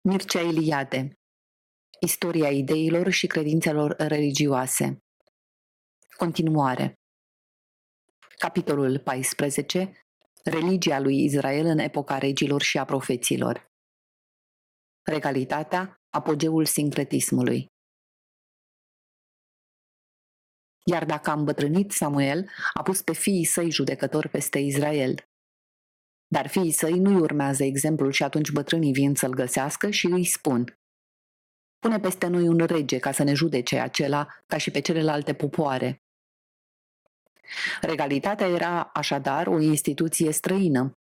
Mircea Eliade Istoria ideilor și credințelor religioase. Continuare. Capitolul 14 Religia lui Israel în epoca regilor și a profeților. Regalitatea, apogeul sincretismului. Iar dacă a îmbătrânit Samuel, a pus pe fiii săi judecători peste Israel. Dar fiii săi nu-i urmează exemplul și atunci bătrânii vin să-l găsească și îi spun Pune peste noi un rege ca să ne judece acela ca și pe celelalte popoare. Regalitatea era așadar o instituție străină.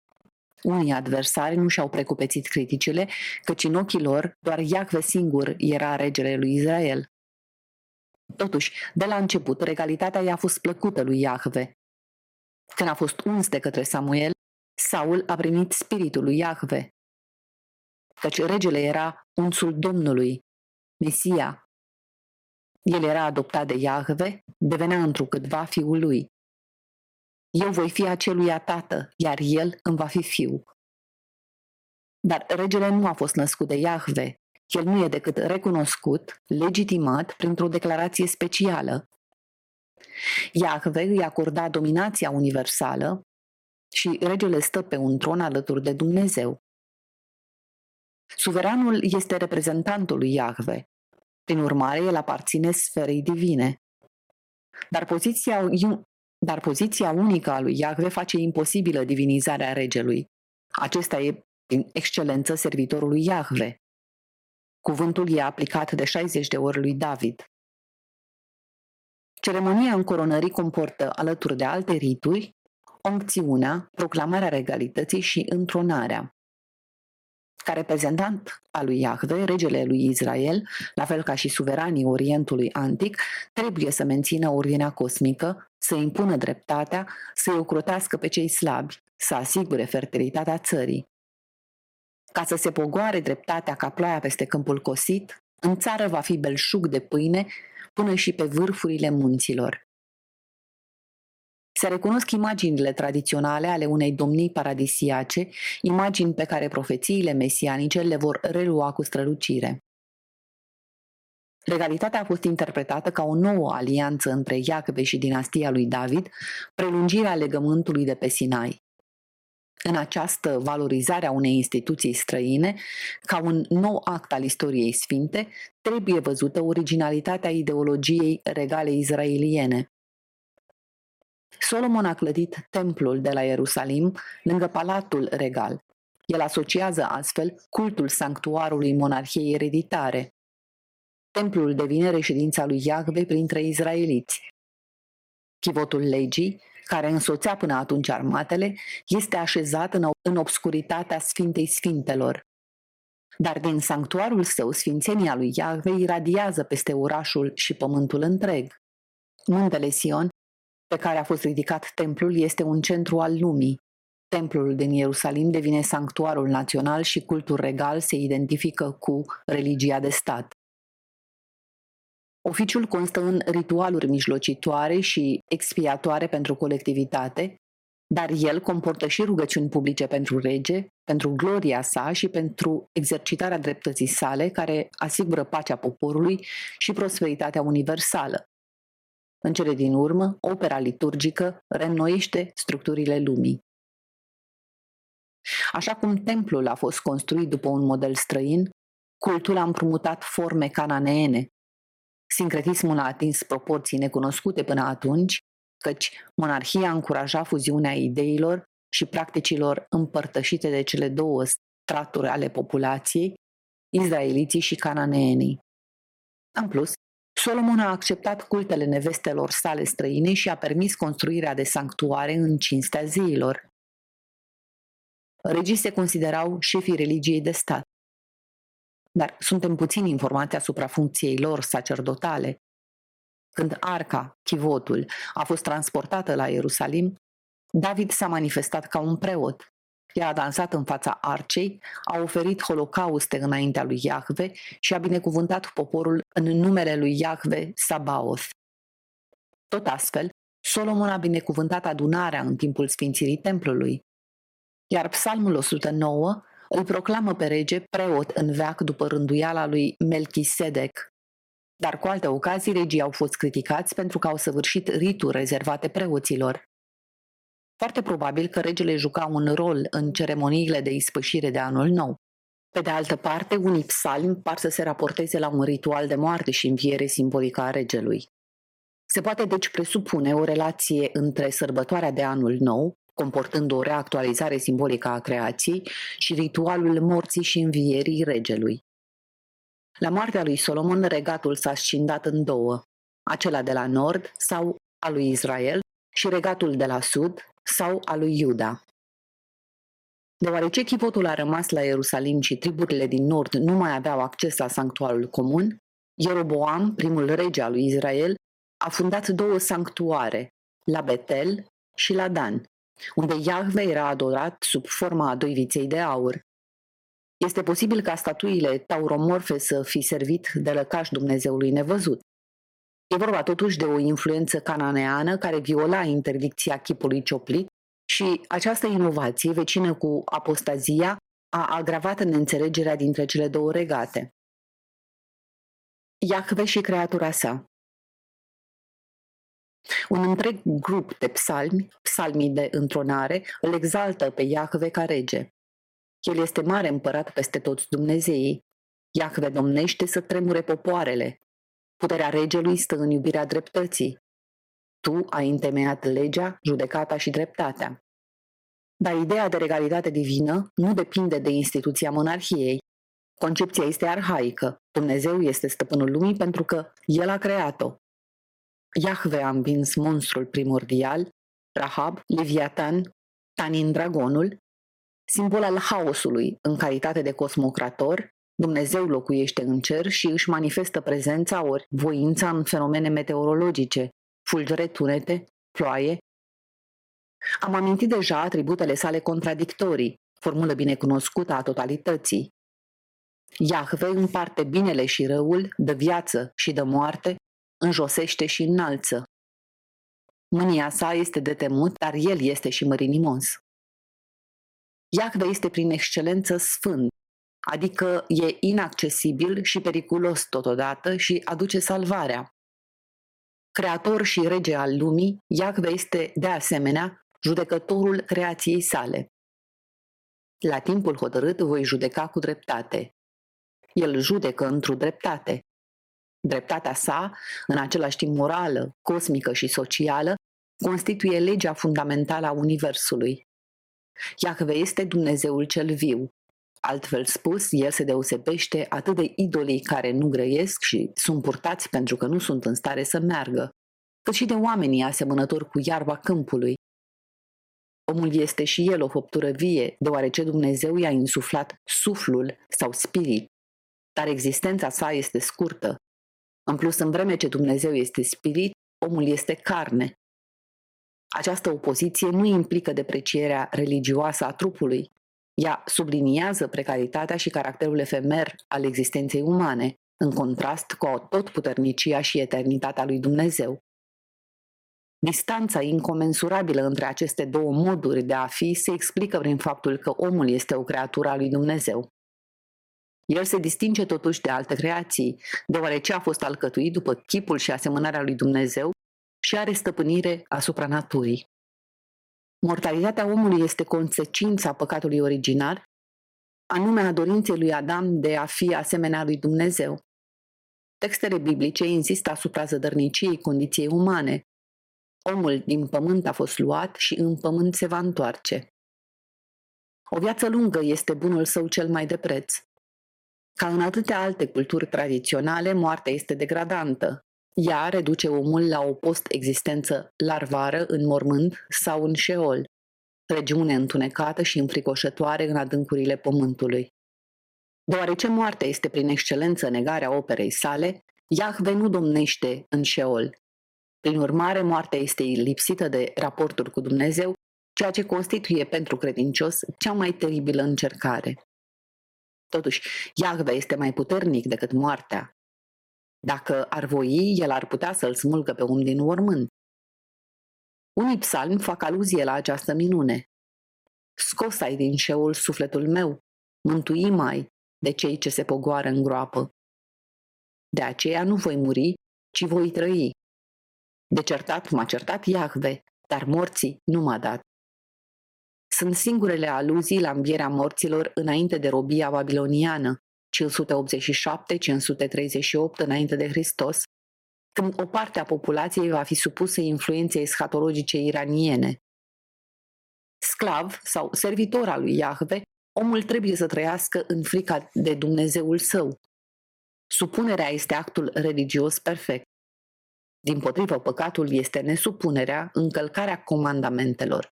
Unii adversari nu și-au precupețit criticile, căci în ochii lor doar Iacve singur era regele lui Israel. Totuși, de la început, regalitatea i-a fost plăcută lui Iahve. Când a fost uns de către Samuel, Saul a primit spiritul lui Iahve. Căci regele era unsul Domnului, Mesia. El era adoptat de Iahve, devenea întrucâtva fiul lui. Eu voi fi acelui tată, iar el îmi va fi fiu. Dar regele nu a fost născut de Iahve. El nu e decât recunoscut, legitimat printr-o declarație specială. Iahve îi acorda dominația universală și regele stă pe un tron alături de Dumnezeu. Suveranul este reprezentantul lui Iahve. Prin urmare, el aparține sferei divine. Dar poziția, dar poziția unică a lui Iahve face imposibilă divinizarea regelui. Acesta e, prin excelență, servitorul lui Iahve. Cuvântul e aplicat de 60 de ori lui David. Ceremonia încoronării comportă, alături de alte rituri, oncțiunea, proclamarea regalității și întronarea. Ca reprezentant al lui Iahve, regele lui Israel, la fel ca și suveranii Orientului Antic, trebuie să mențină ordinea cosmică, să impună dreptatea, să-i ocrotească pe cei slabi, să asigure fertilitatea țării. Ca să se pogoare dreptatea ca ploaia peste câmpul cosit, în țară va fi belșug de pâine până și pe vârfurile munților. Se recunosc imaginile tradiționale ale unei domnii paradisiace, imagini pe care profețiile mesianice le vor relua cu strălucire. Regalitatea a fost interpretată ca o nouă alianță între Iacve și dinastia lui David, prelungirea legământului de pe Sinai. În această valorizare a unei instituții străine, ca un nou act al istoriei sfinte, trebuie văzută originalitatea ideologiei regale izraeliene. Solomon a clădit templul de la Ierusalim lângă palatul regal. El asociază astfel cultul sanctuarului monarhiei ereditare. Templul devine reședința lui Iahve printre izraeliți. Chivotul legii, care însoțea până atunci armatele, este așezat în, în obscuritatea Sfintei Sfintelor. Dar din sanctuarul său, sfințenia lui Iahve iradiază peste orașul și pământul întreg. Muntele Sion pe care a fost ridicat templul este un centru al lumii. Templul din Ierusalim devine sanctuarul național și cultul regal se identifică cu religia de stat. Oficiul constă în ritualuri mijlocitoare și expiatoare pentru colectivitate, dar el comportă și rugăciuni publice pentru rege, pentru gloria sa și pentru exercitarea dreptății sale, care asigură pacea poporului și prosperitatea universală. În cele din urmă, opera liturgică reînnoiește structurile lumii. Așa cum templul a fost construit după un model străin, cultul a împrumutat forme cananeene. Sincretismul a atins proporții necunoscute până atunci, căci monarhia încuraja fuziunea ideilor și practicilor împărtășite de cele două straturi ale populației, izraeliții și cananeenii. În plus, Solomon a acceptat cultele nevestelor sale străine și a permis construirea de sanctuare în cinstea zeilor. Regii se considerau șefii religiei de stat. Dar suntem puțin informați asupra funcției lor sacerdotale. Când arca, chivotul, a fost transportată la Ierusalim, David s-a manifestat ca un preot. Ea a dansat în fața arcei, a oferit holocauste înaintea lui Iahve și a binecuvântat poporul în numele lui Iahve Sabaoth. Tot astfel, Solomon a binecuvântat adunarea în timpul sfințirii templului. Iar psalmul 109 îl proclamă pe rege preot în veac după rânduiala lui Melchisedec. Dar cu alte ocazii regii au fost criticați pentru că au săvârșit rituri rezervate preoților. Foarte probabil că regele juca un rol în ceremoniile de ispășire de anul nou. Pe de altă parte, unii psalmi par să se raporteze la un ritual de moarte și înviere simbolică a regelui. Se poate deci presupune o relație între sărbătoarea de anul nou, comportând o reactualizare simbolică a creației, și ritualul morții și învierii regelui. La moartea lui Solomon, regatul s-a scindat în două, acela de la nord sau al lui Israel și regatul de la sud sau al lui Iuda. Deoarece chivotul a rămas la Ierusalim și triburile din nord nu mai aveau acces la sanctuarul comun, Ieroboam, primul rege al lui Israel, a fundat două sanctuare, la Betel și la Dan, unde Iahve era adorat sub forma a doi viței de aur. Este posibil ca statuile tauromorfe să fi servit de lăcaș Dumnezeului nevăzut. E vorba totuși de o influență cananeană care viola interdicția chipului cioplit și această inovație, vecină cu apostazia, a agravat neînțelegerea dintre cele două regate. Iahve și creatura sa Un întreg grup de psalmi, psalmii de întronare, îl exaltă pe Iahve ca rege. El este mare împărat peste toți Dumnezeii. Iahve domnește să tremure popoarele. Puterea regelui stă în iubirea dreptății. Tu ai întemeiat legea, judecata și dreptatea. Dar ideea de regalitate divină nu depinde de instituția monarhiei. Concepția este arhaică. Dumnezeu este stăpânul lumii pentru că El a creat-o. Iahve a învins monstrul primordial, Rahab, Leviatan, Tanin dragonul, simbol al haosului în calitate de cosmocrator, Dumnezeu locuiește în cer și își manifestă prezența ori voința în fenomene meteorologice, fulgere tunete, ploaie. Am amintit deja atributele sale contradictorii, formulă binecunoscută a totalității. Iahve împarte binele și răul, de viață și de moarte, înjosește și înalță. Mânia sa este de temut, dar el este și mărinimos. Iahve este prin excelență sfânt, adică e inaccesibil și periculos totodată și aduce salvarea. Creator și rege al lumii, Iahve este, de asemenea, judecătorul creației sale. La timpul hotărât voi judeca cu dreptate. El judecă într-o dreptate. Dreptatea sa, în același timp morală, cosmică și socială, constituie legea fundamentală a Universului. Iahve este Dumnezeul cel viu. Altfel spus, el se deosebește atât de idolii care nu grăiesc și sunt purtați pentru că nu sunt în stare să meargă, cât și de oamenii asemănători cu iarba câmpului. Omul este și el o făptură vie, deoarece Dumnezeu i-a insuflat suflul sau spirit, dar existența sa este scurtă. În plus, în vreme ce Dumnezeu este spirit, omul este carne, această opoziție nu implică deprecierea religioasă a trupului. Ea subliniază precaritatea și caracterul efemer al existenței umane, în contrast cu totputernicia și eternitatea lui Dumnezeu. Distanța incomensurabilă între aceste două moduri de a fi se explică prin faptul că omul este o creatură a lui Dumnezeu. El se distinge totuși de alte creații, deoarece a fost alcătuit după chipul și asemănarea lui Dumnezeu și are stăpânire asupra naturii. Mortalitatea omului este consecința păcatului originar, anume a dorinței lui Adam de a fi asemenea lui Dumnezeu. Textele biblice insistă asupra zădărniciei condiției umane. Omul din pământ a fost luat și în pământ se va întoarce. O viață lungă este bunul său cel mai de preț. Ca în atâtea alte culturi tradiționale, moartea este degradantă, ea reduce omul la o post-existență larvară în mormânt sau în șeol, regiune întunecată și înfricoșătoare în adâncurile pământului. Deoarece moartea este prin excelență negarea operei sale, Iahve nu domnește în șeol. Prin urmare, moartea este lipsită de raporturi cu Dumnezeu, ceea ce constituie pentru credincios cea mai teribilă încercare. Totuși, Iahve este mai puternic decât moartea dacă ar voi, el ar putea să-l smulgă pe om din urmânt. Unii psalmi fac aluzie la această minune. Scos ai din șeul sufletul meu, mântui mai de cei ce se pogoară în groapă. De aceea nu voi muri, ci voi trăi. De certat m-a certat Iahve, dar morții nu m-a dat. Sunt singurele aluzii la învierea morților înainte de robia babiloniană, 587-538 înainte de Hristos, când o parte a populației va fi supusă influenței eschatologice iraniene. Sclav sau servitor al lui Iahve, omul trebuie să trăiască în frica de Dumnezeul său. Supunerea este actul religios perfect. Din potrivă, păcatul este nesupunerea, încălcarea comandamentelor.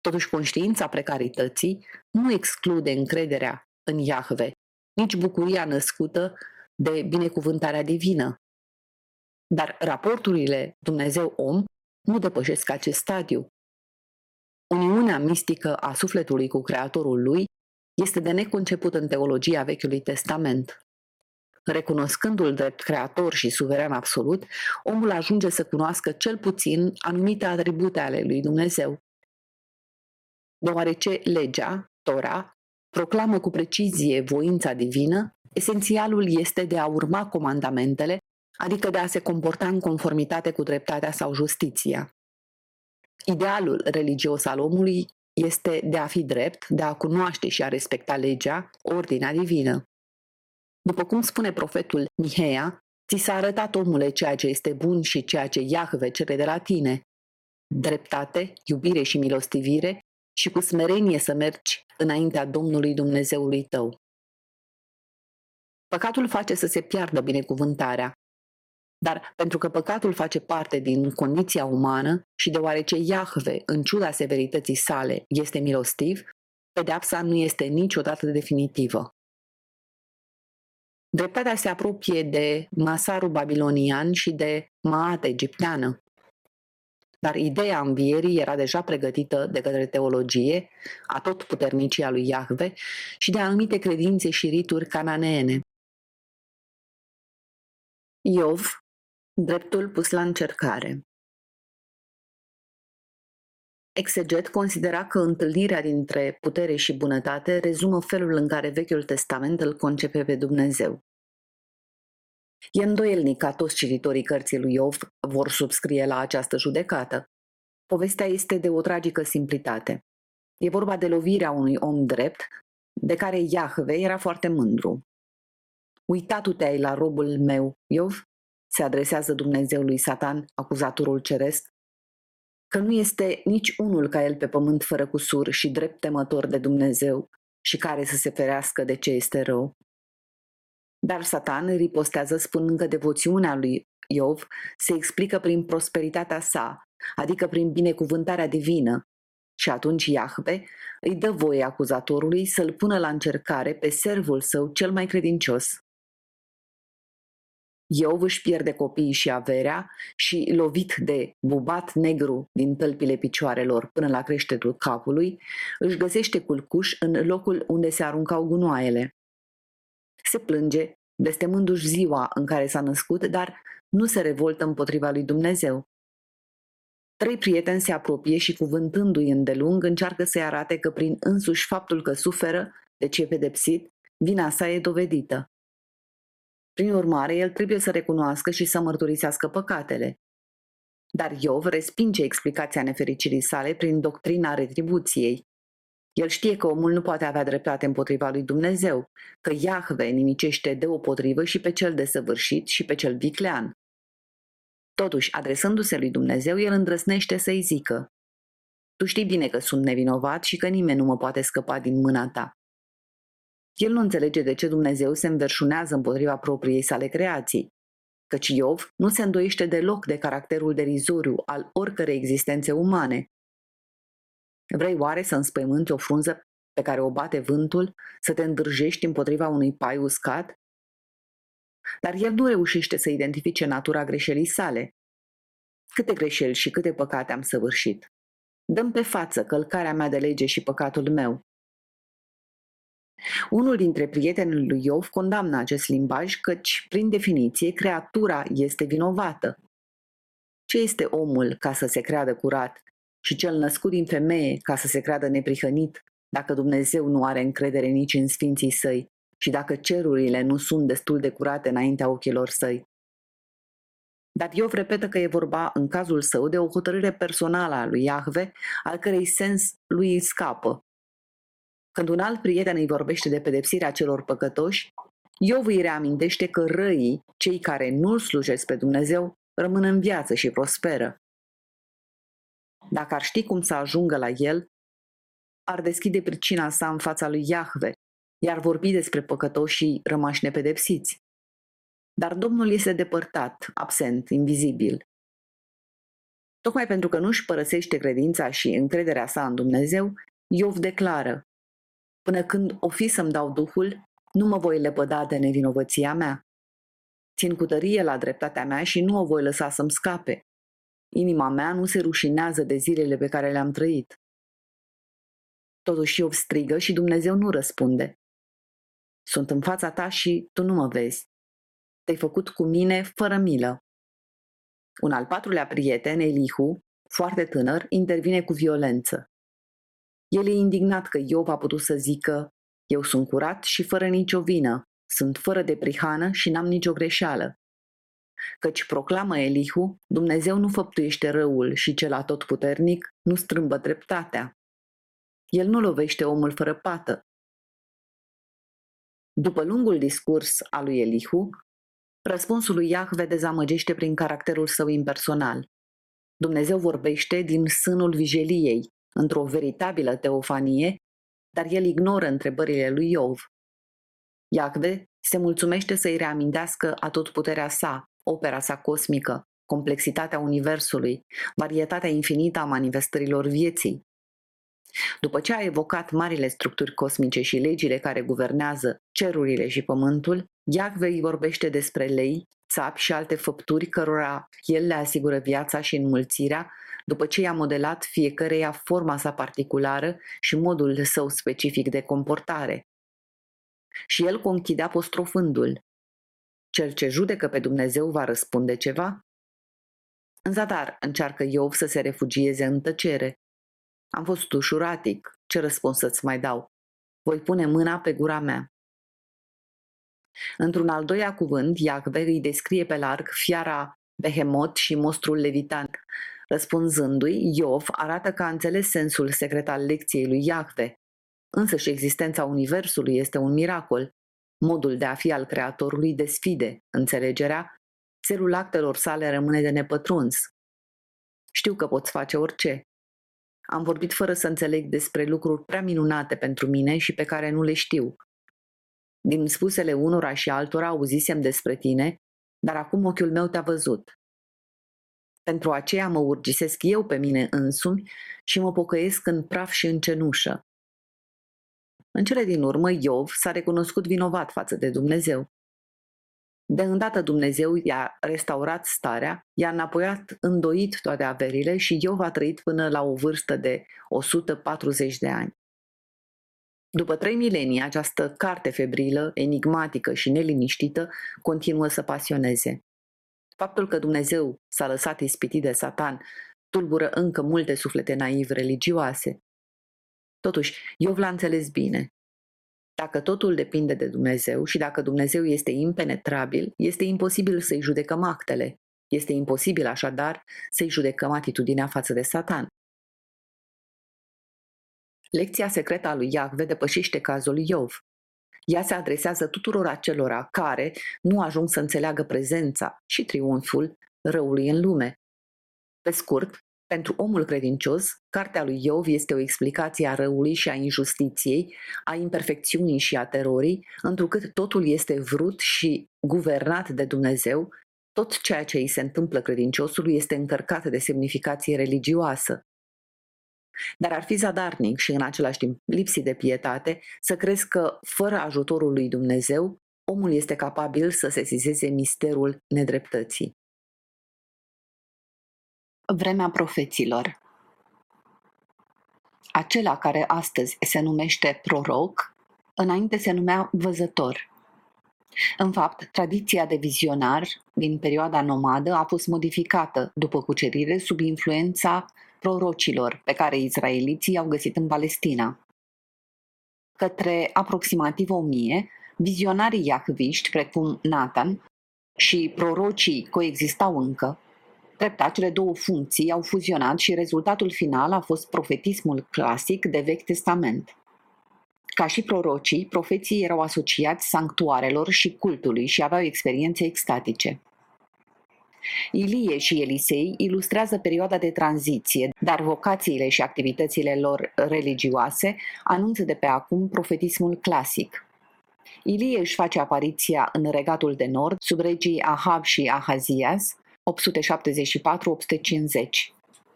Totuși, conștiința precarității nu exclude încrederea în Iahve, nici bucuria născută de binecuvântarea divină. Dar raporturile Dumnezeu-om nu depășesc acest stadiu. Uniunea mistică a sufletului cu Creatorul lui este de neconceput în teologia Vechiului Testament. Recunoscându-l drept creator și suveran absolut, omul ajunge să cunoască cel puțin anumite atribute ale lui Dumnezeu. Deoarece legea, Tora, proclamă cu precizie voința divină, esențialul este de a urma comandamentele, adică de a se comporta în conformitate cu dreptatea sau justiția. Idealul religios al omului este de a fi drept, de a cunoaște și a respecta legea, ordinea divină. După cum spune profetul Miheia, ți s-a arătat omule ceea ce este bun și ceea ce Iahve cere de la tine. Dreptate, iubire și milostivire și cu smerenie să mergi înaintea Domnului Dumnezeului tău. Păcatul face să se piardă binecuvântarea, dar pentru că păcatul face parte din condiția umană și deoarece Iahve, în ciuda severității sale, este milostiv, pedeapsa nu este niciodată definitivă. Dreptatea se apropie de masarul babilonian și de maata egipteană. Dar ideea învierii era deja pregătită de către teologie, a tot puternicii a lui Iahve și de anumite credințe și rituri cananeene. Iov, dreptul pus la încercare Exeget considera că întâlnirea dintre putere și bunătate rezumă felul în care Vechiul Testament îl concepe pe Dumnezeu. E îndoielnic ca toți cititorii cărții lui Iov vor subscrie la această judecată. Povestea este de o tragică simplitate. E vorba de lovirea unui om drept, de care Iahve era foarte mândru. Uitatu te-ai la robul meu, Iov? Se adresează Dumnezeului Satan, acuzatorul ceresc, că nu este nici unul ca el pe pământ fără cusur și drept temător de Dumnezeu și care să se ferească de ce este rău. Dar Satan ripostează spunând că devoțiunea lui Iov se explică prin prosperitatea sa, adică prin binecuvântarea divină. Și atunci Iahve îi dă voie acuzatorului să-l pună la încercare pe servul său cel mai credincios. Iov își pierde copiii și averea și, lovit de bubat negru din tălpile picioarelor până la creștetul capului, își găsește culcuș în locul unde se aruncau gunoaiele. Se plânge, blestemându-și ziua în care s-a născut, dar nu se revoltă împotriva lui Dumnezeu. Trei prieteni se apropie și cuvântându-i îndelung încearcă să-i arate că prin însuși faptul că suferă, deci e pedepsit, vina sa e dovedită. Prin urmare, el trebuie să recunoască și să mărturisească păcatele. Dar Iov respinge explicația nefericirii sale prin doctrina retribuției. El știe că omul nu poate avea dreptate împotriva lui Dumnezeu, că Iahve nimicește deopotrivă și pe cel desăvârșit și pe cel viclean. Totuși, adresându-se lui Dumnezeu, el îndrăsnește să-i zică Tu știi bine că sunt nevinovat și că nimeni nu mă poate scăpa din mâna ta. El nu înțelege de ce Dumnezeu se înverșunează împotriva propriei sale creații, căci Iov nu se îndoiește deloc de caracterul derizoriu al oricărei existențe umane. Vrei oare să înspăimânti o frunză pe care o bate vântul, să te îndrăjești împotriva unui pai uscat? Dar el nu reușește să identifice natura greșelii sale. Câte greșeli și câte păcate am săvârșit. Dăm pe față călcarea mea de lege și păcatul meu. Unul dintre prietenii lui Iov condamnă acest limbaj căci, prin definiție, creatura este vinovată. Ce este omul ca să se creadă curat și cel născut din femeie ca să se creadă neprihănit, dacă Dumnezeu nu are încredere nici în sfinții săi și dacă cerurile nu sunt destul de curate înaintea ochilor săi. Dar Iov repetă că e vorba, în cazul său, de o hotărâre personală a lui Iahve, al cărei sens lui îi scapă. Când un alt prieten îi vorbește de pedepsirea celor păcătoși, Iov îi reamintește că răii, cei care nu-L slujesc pe Dumnezeu, rămân în viață și prosperă. Dacă ar ști cum să ajungă la el, ar deschide pricina sa în fața lui Iahve, iar vorbi despre păcătoșii rămași nepedepsiți. Dar Domnul este depărtat, absent, invizibil. Tocmai pentru că nu își părăsește credința și încrederea sa în Dumnezeu, Iov declară, Până când o fi să-mi dau Duhul, nu mă voi lepăda de nevinovăția mea. Țin cu tărie la dreptatea mea și nu o voi lăsa să-mi scape. Inima mea nu se rușinează de zilele pe care le-am trăit. Totuși Iov strigă și Dumnezeu nu răspunde. Sunt în fața ta și tu nu mă vezi. Te-ai făcut cu mine fără milă. Un al patrulea prieten, Elihu, foarte tânăr, intervine cu violență. El e indignat că Iov a putut să zică Eu sunt curat și fără nicio vină, sunt fără de prihană și n-am nicio greșeală. Căci proclamă Elihu, Dumnezeu nu făptuiește răul și cel atotputernic nu strâmbă dreptatea. El nu lovește omul fără pată. După lungul discurs al lui Elihu, răspunsul lui Iahve dezamăgește prin caracterul său impersonal. Dumnezeu vorbește din sânul vijeliei, într-o veritabilă teofanie, dar el ignoră întrebările lui Iov. Iacve se mulțumește să-i reamintească puterea sa, opera sa cosmică, complexitatea universului, varietatea infinită a manifestărilor vieții. După ce a evocat marile structuri cosmice și legile care guvernează cerurile și pământul, Iacve îi vorbește despre lei, țapi și alte făpturi cărora el le asigură viața și înmulțirea, după ce i-a modelat fiecăreia forma sa particulară și modul său specific de comportare. Și el conchide apostrofându-l. Cel ce judecă pe Dumnezeu va răspunde ceva? În zadar încearcă Iov să se refugieze în tăcere. Am fost ușuratic, ce răspuns să-ți mai dau? Voi pune mâna pe gura mea. Într-un al doilea cuvânt, Iacve îi descrie pe larg fiara Behemot și mostrul levitan. Răspunzându-i, Iov arată că a înțeles sensul secret al lecției lui Iacve. Însă și existența Universului este un miracol. Modul de a fi al Creatorului desfide înțelegerea, țelul actelor sale rămâne de nepătruns. Știu că poți face orice. Am vorbit fără să înțeleg despre lucruri prea minunate pentru mine și pe care nu le știu. Din spusele unora și altora auzisem despre tine, dar acum ochiul meu te-a văzut. Pentru aceea mă urgisesc eu pe mine însumi și mă pocăiesc în praf și în cenușă. În cele din urmă, Iov s-a recunoscut vinovat față de Dumnezeu. De îndată Dumnezeu i-a restaurat starea, i-a înapoiat îndoit toate averile și Iov a trăit până la o vârstă de 140 de ani. După trei milenii, această carte febrilă, enigmatică și neliniștită continuă să pasioneze. Faptul că Dumnezeu s-a lăsat ispitit de Satan tulbură încă multe suflete naiv religioase. Totuși, Iov l-a înțeles bine. Dacă totul depinde de Dumnezeu și dacă Dumnezeu este impenetrabil, este imposibil să-i judecăm actele. Este imposibil așadar să-i judecăm atitudinea față de Satan. Lecția secretă a lui Iahve depășește cazul lui Iov. Ea se adresează tuturor acelora care nu ajung să înțeleagă prezența și triumful răului în lume. Pe scurt, pentru omul credincios, cartea lui Iov este o explicație a răului și a injustiției, a imperfecțiunii și a terorii, întrucât totul este vrut și guvernat de Dumnezeu, tot ceea ce îi se întâmplă credinciosului este încărcat de semnificație religioasă. Dar ar fi zadarnic și în același timp lipsit de pietate să crezi că, fără ajutorul lui Dumnezeu, omul este capabil să se sesizeze misterul nedreptății. Vremea profeților Acela care astăzi se numește proroc, înainte se numea văzător. În fapt, tradiția de vizionar din perioada nomadă a fost modificată după cucerire sub influența prorocilor pe care izraeliții i-au găsit în Palestina. către aproximativ o mie, vizionarii iahviști, precum Nathan, și prorocii coexistau încă, Treptat, cele două funcții au fuzionat și rezultatul final a fost profetismul clasic de Vechi Testament. Ca și prorocii, profeții erau asociați sanctuarelor și cultului și aveau experiențe extatice. Ilie și Elisei ilustrează perioada de tranziție, dar vocațiile și activitățile lor religioase anunță de pe acum profetismul clasic. Ilie își face apariția în regatul de nord sub regii Ahab și Ahazias, 874-850.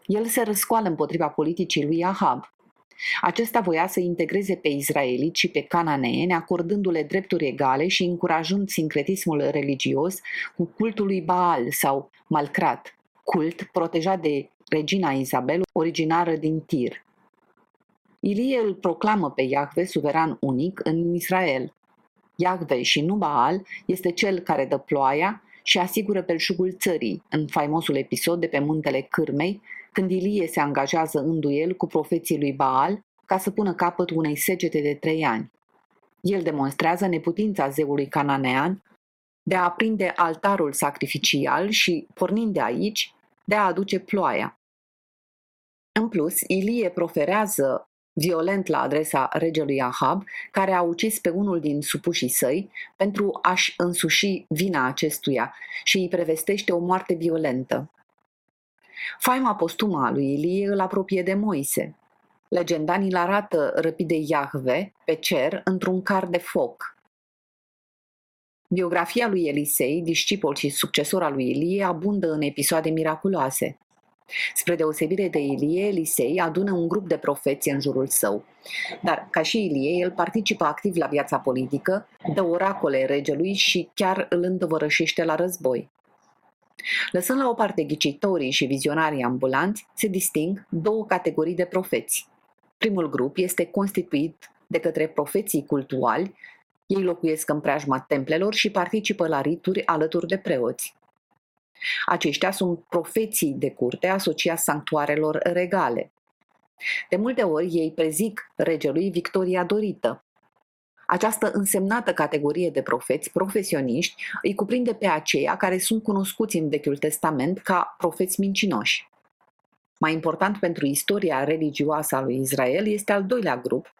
El se răscoală împotriva politicii lui Ahab. Acesta voia să integreze pe izraeliți și pe cananeeni, acordându-le drepturi egale și încurajând sincretismul religios cu cultul lui Baal sau Malcrat, cult protejat de regina Isabel, originară din Tir. Ilie îl proclamă pe Iahve suveran unic în Israel. Iahve și nu Baal este cel care dă ploaia și asigură belșugul țării în faimosul episod de pe muntele Cârmei, când Ilie se angajează în duel cu profeții lui Baal ca să pună capăt unei segete de trei ani. El demonstrează neputința zeului cananean de a aprinde altarul sacrificial și, pornind de aici, de a aduce ploaia. În plus, Ilie proferează violent la adresa regelui Ahab, care a ucis pe unul din supușii săi pentru a-și însuși vina acestuia și îi prevestește o moarte violentă. Faima postumă a lui Ilie îl apropie de Moise. Legendanii îl arată răpit de Iahve pe cer într-un car de foc. Biografia lui Elisei, discipol și succesor al lui Ilie, abundă în episoade miraculoase. Spre deosebire de Ilie, Elisei adună un grup de profeți în jurul său. Dar, ca și Ilie, el participă activ la viața politică, dă oracole regelui și chiar îl îndovărășește la război. Lăsând la o parte ghicitorii și vizionarii ambulanți, se disting două categorii de profeți. Primul grup este constituit de către profeții cultuali, ei locuiesc în preajma templelor și participă la rituri alături de preoți. Aceștia sunt profeții de curte asociați sanctuarelor regale. De multe ori ei prezic regelui victoria dorită. Această însemnată categorie de profeți profesioniști îi cuprinde pe aceia care sunt cunoscuți în Vechiul Testament ca profeți mincinoși. Mai important pentru istoria religioasă a lui Israel este al doilea grup,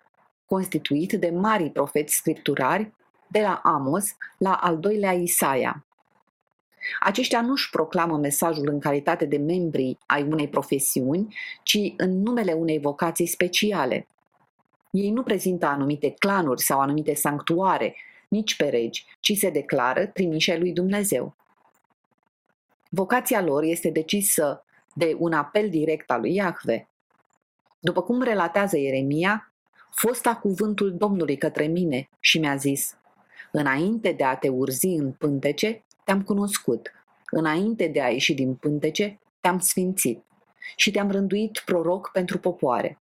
constituit de mari profeți scripturari, de la Amos la al doilea Isaia. Aceștia nu își proclamă mesajul în calitate de membri ai unei profesiuni, ci în numele unei vocații speciale. Ei nu prezintă anumite clanuri sau anumite sanctuare, nici pe regi, ci se declară trimișe lui Dumnezeu. Vocația lor este decisă de un apel direct al lui Iahve. După cum relatează Ieremia, fosta cuvântul Domnului către mine și mi-a zis, înainte de a te urzi în pântece, te-am cunoscut. Înainte de a ieși din pântece, te-am sfințit și te-am rânduit proroc pentru popoare.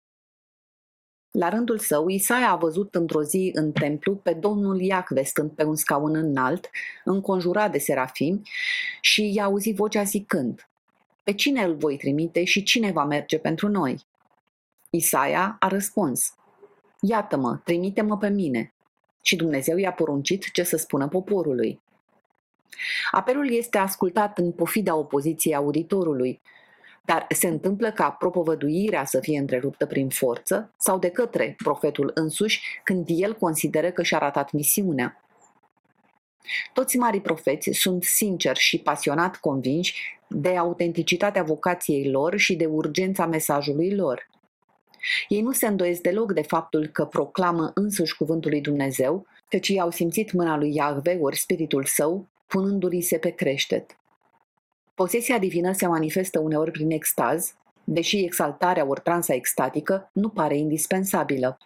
La rândul său, Isaia a văzut într-o zi în templu pe Domnul Iacve stând pe un scaun înalt, înconjurat de serafimi, și i-a auzit vocea zicând, Pe cine îl voi trimite și cine va merge pentru noi? Isaia a răspuns, Iată-mă, trimite-mă pe mine. Și Dumnezeu i-a poruncit ce să spună poporului. Apelul este ascultat în pofida opoziției auditorului, dar se întâmplă ca propovăduirea să fie întreruptă prin forță sau de către profetul însuși când el consideră că și-a ratat misiunea. Toți marii profeți sunt sinceri și pasionat convinși de autenticitatea vocației lor și de urgența mesajului lor. Ei nu se îndoiesc deloc de faptul că proclamă însuși cuvântul lui Dumnezeu, căci ei au simțit mâna lui Iahve ori spiritul său punându-i se pe creștet. Posesia divină se manifestă uneori prin extaz, deși exaltarea ori transa extatică nu pare indispensabilă.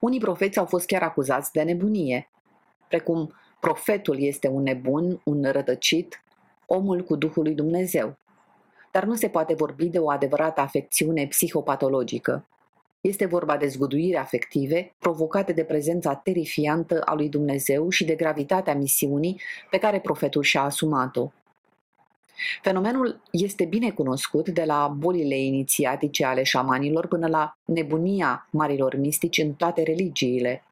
Unii profeți au fost chiar acuzați de nebunie, precum profetul este un nebun, un rătăcit, omul cu Duhul lui Dumnezeu. Dar nu se poate vorbi de o adevărată afecțiune psihopatologică. Este vorba de zguduiri afective provocate de prezența terifiantă a lui Dumnezeu și de gravitatea misiunii pe care profetul și-a asumat-o. Fenomenul este bine cunoscut de la bolile inițiatice ale șamanilor până la nebunia marilor mistici în toate religiile.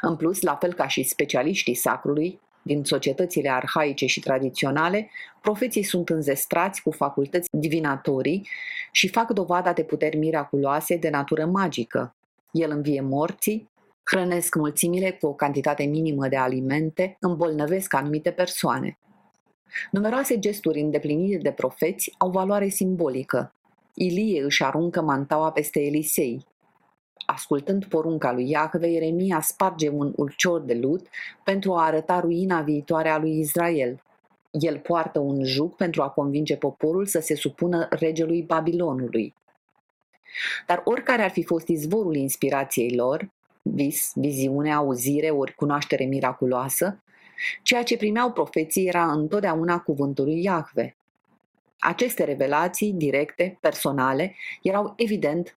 În plus, la fel ca și specialiștii sacrului, din societățile arhaice și tradiționale, profeții sunt înzestrați cu facultăți divinatorii și fac dovada de puteri miraculoase de natură magică. El învie morții, hrănesc mulțimile cu o cantitate minimă de alimente, îmbolnăvesc anumite persoane. Numeroase gesturi îndeplinite de profeți au valoare simbolică. Ilie își aruncă mantaua peste Elisei. Ascultând porunca lui Iahve, Ieremia sparge un ulcior de lut pentru a arăta ruina viitoare a lui Israel. El poartă un juc pentru a convinge poporul să se supună regelui Babilonului. Dar oricare ar fi fost izvorul inspirației lor, vis, viziune, auzire, ori cunoaștere miraculoasă, ceea ce primeau profeții era întotdeauna cuvântul lui Iahve. Aceste revelații directe, personale, erau evident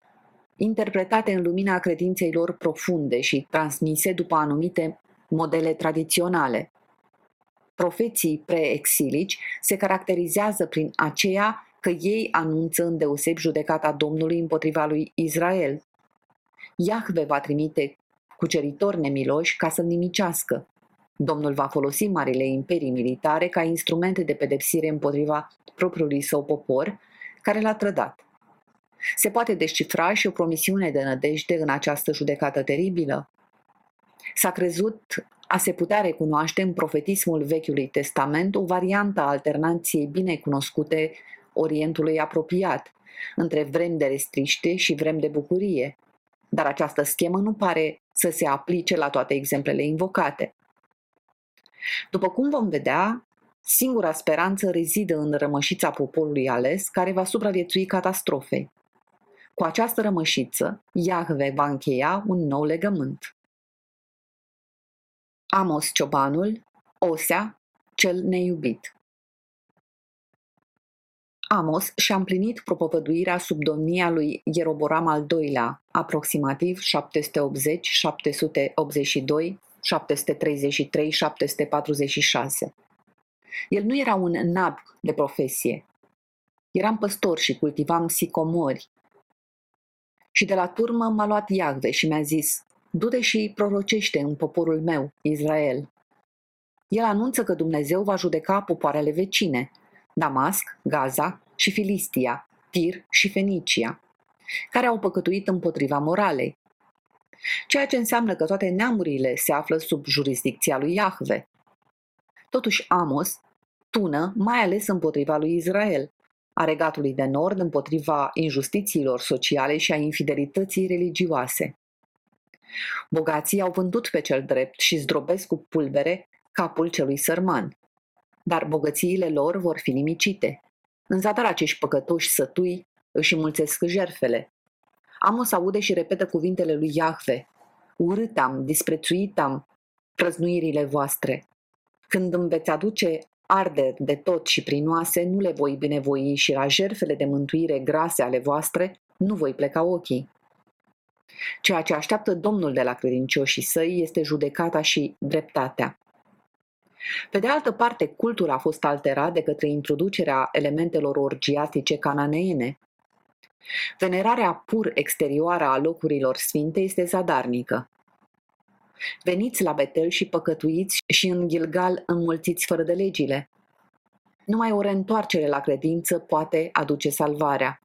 interpretate în lumina credinței lor profunde și transmise după anumite modele tradiționale. Profeții preexilici se caracterizează prin aceea că ei anunță îndeoseb judecata Domnului împotriva lui Israel. Iahve va trimite cuceritori nemiloși ca să-l nimicească. Domnul va folosi marile imperii militare ca instrumente de pedepsire împotriva propriului său popor, care l-a trădat. Se poate descifra și o promisiune de nădejde în această judecată teribilă? S-a crezut a se putea recunoaște în profetismul Vechiului Testament o variantă a alternanției bine cunoscute Orientului apropiat, între vrem de restriște și vrem de bucurie, dar această schemă nu pare să se aplice la toate exemplele invocate. După cum vom vedea, singura speranță rezidă în rămășița poporului ales care va supraviețui catastrofei. Cu această rămășiță, Iahve va încheia un nou legământ. Amos Ciobanul, Osea, cel neiubit Amos și-a împlinit propovăduirea sub domnia lui Ieroboram al II-lea, aproximativ 780, 782, 733, 746. El nu era un nab de profesie. Eram păstor și cultivam sicomori. Și de la turmă m-a luat Iagve și mi-a zis, du-te și prorocește în poporul meu, Israel. El anunță că Dumnezeu va judeca popoarele vecine, Damasc, Gaza și Filistia, Tir și Fenicia, care au păcătuit împotriva moralei. Ceea ce înseamnă că toate neamurile se află sub jurisdicția lui Iahve. Totuși Amos tună mai ales împotriva lui Israel, a regatului de nord împotriva injustițiilor sociale și a infidelității religioase. Bogații au vândut pe cel drept și zdrobesc cu pulbere capul celui sărman. Dar bogățiile lor vor fi nimicite. În zadar acești păcătoși sătui își mulțesc jerfele. Amos aude și repetă cuvintele lui Iahve. Urât am, disprețuit am prăznuirile voastre. Când îmi veți aduce arderi de tot și prinoase, nu le voi binevoi și la jerfele de mântuire grase ale voastre nu voi pleca ochii. Ceea ce așteaptă Domnul de la credincioșii săi este judecata și dreptatea. Pe de altă parte, cultul a fost alterat de către introducerea elementelor orgiatice cananeene. Venerarea pur exterioară a locurilor sfinte este zadarnică. Veniți la Betel și păcătuiți și în Gilgal înmulțiți fără de legile. Numai o reîntoarcere la credință poate aduce salvarea.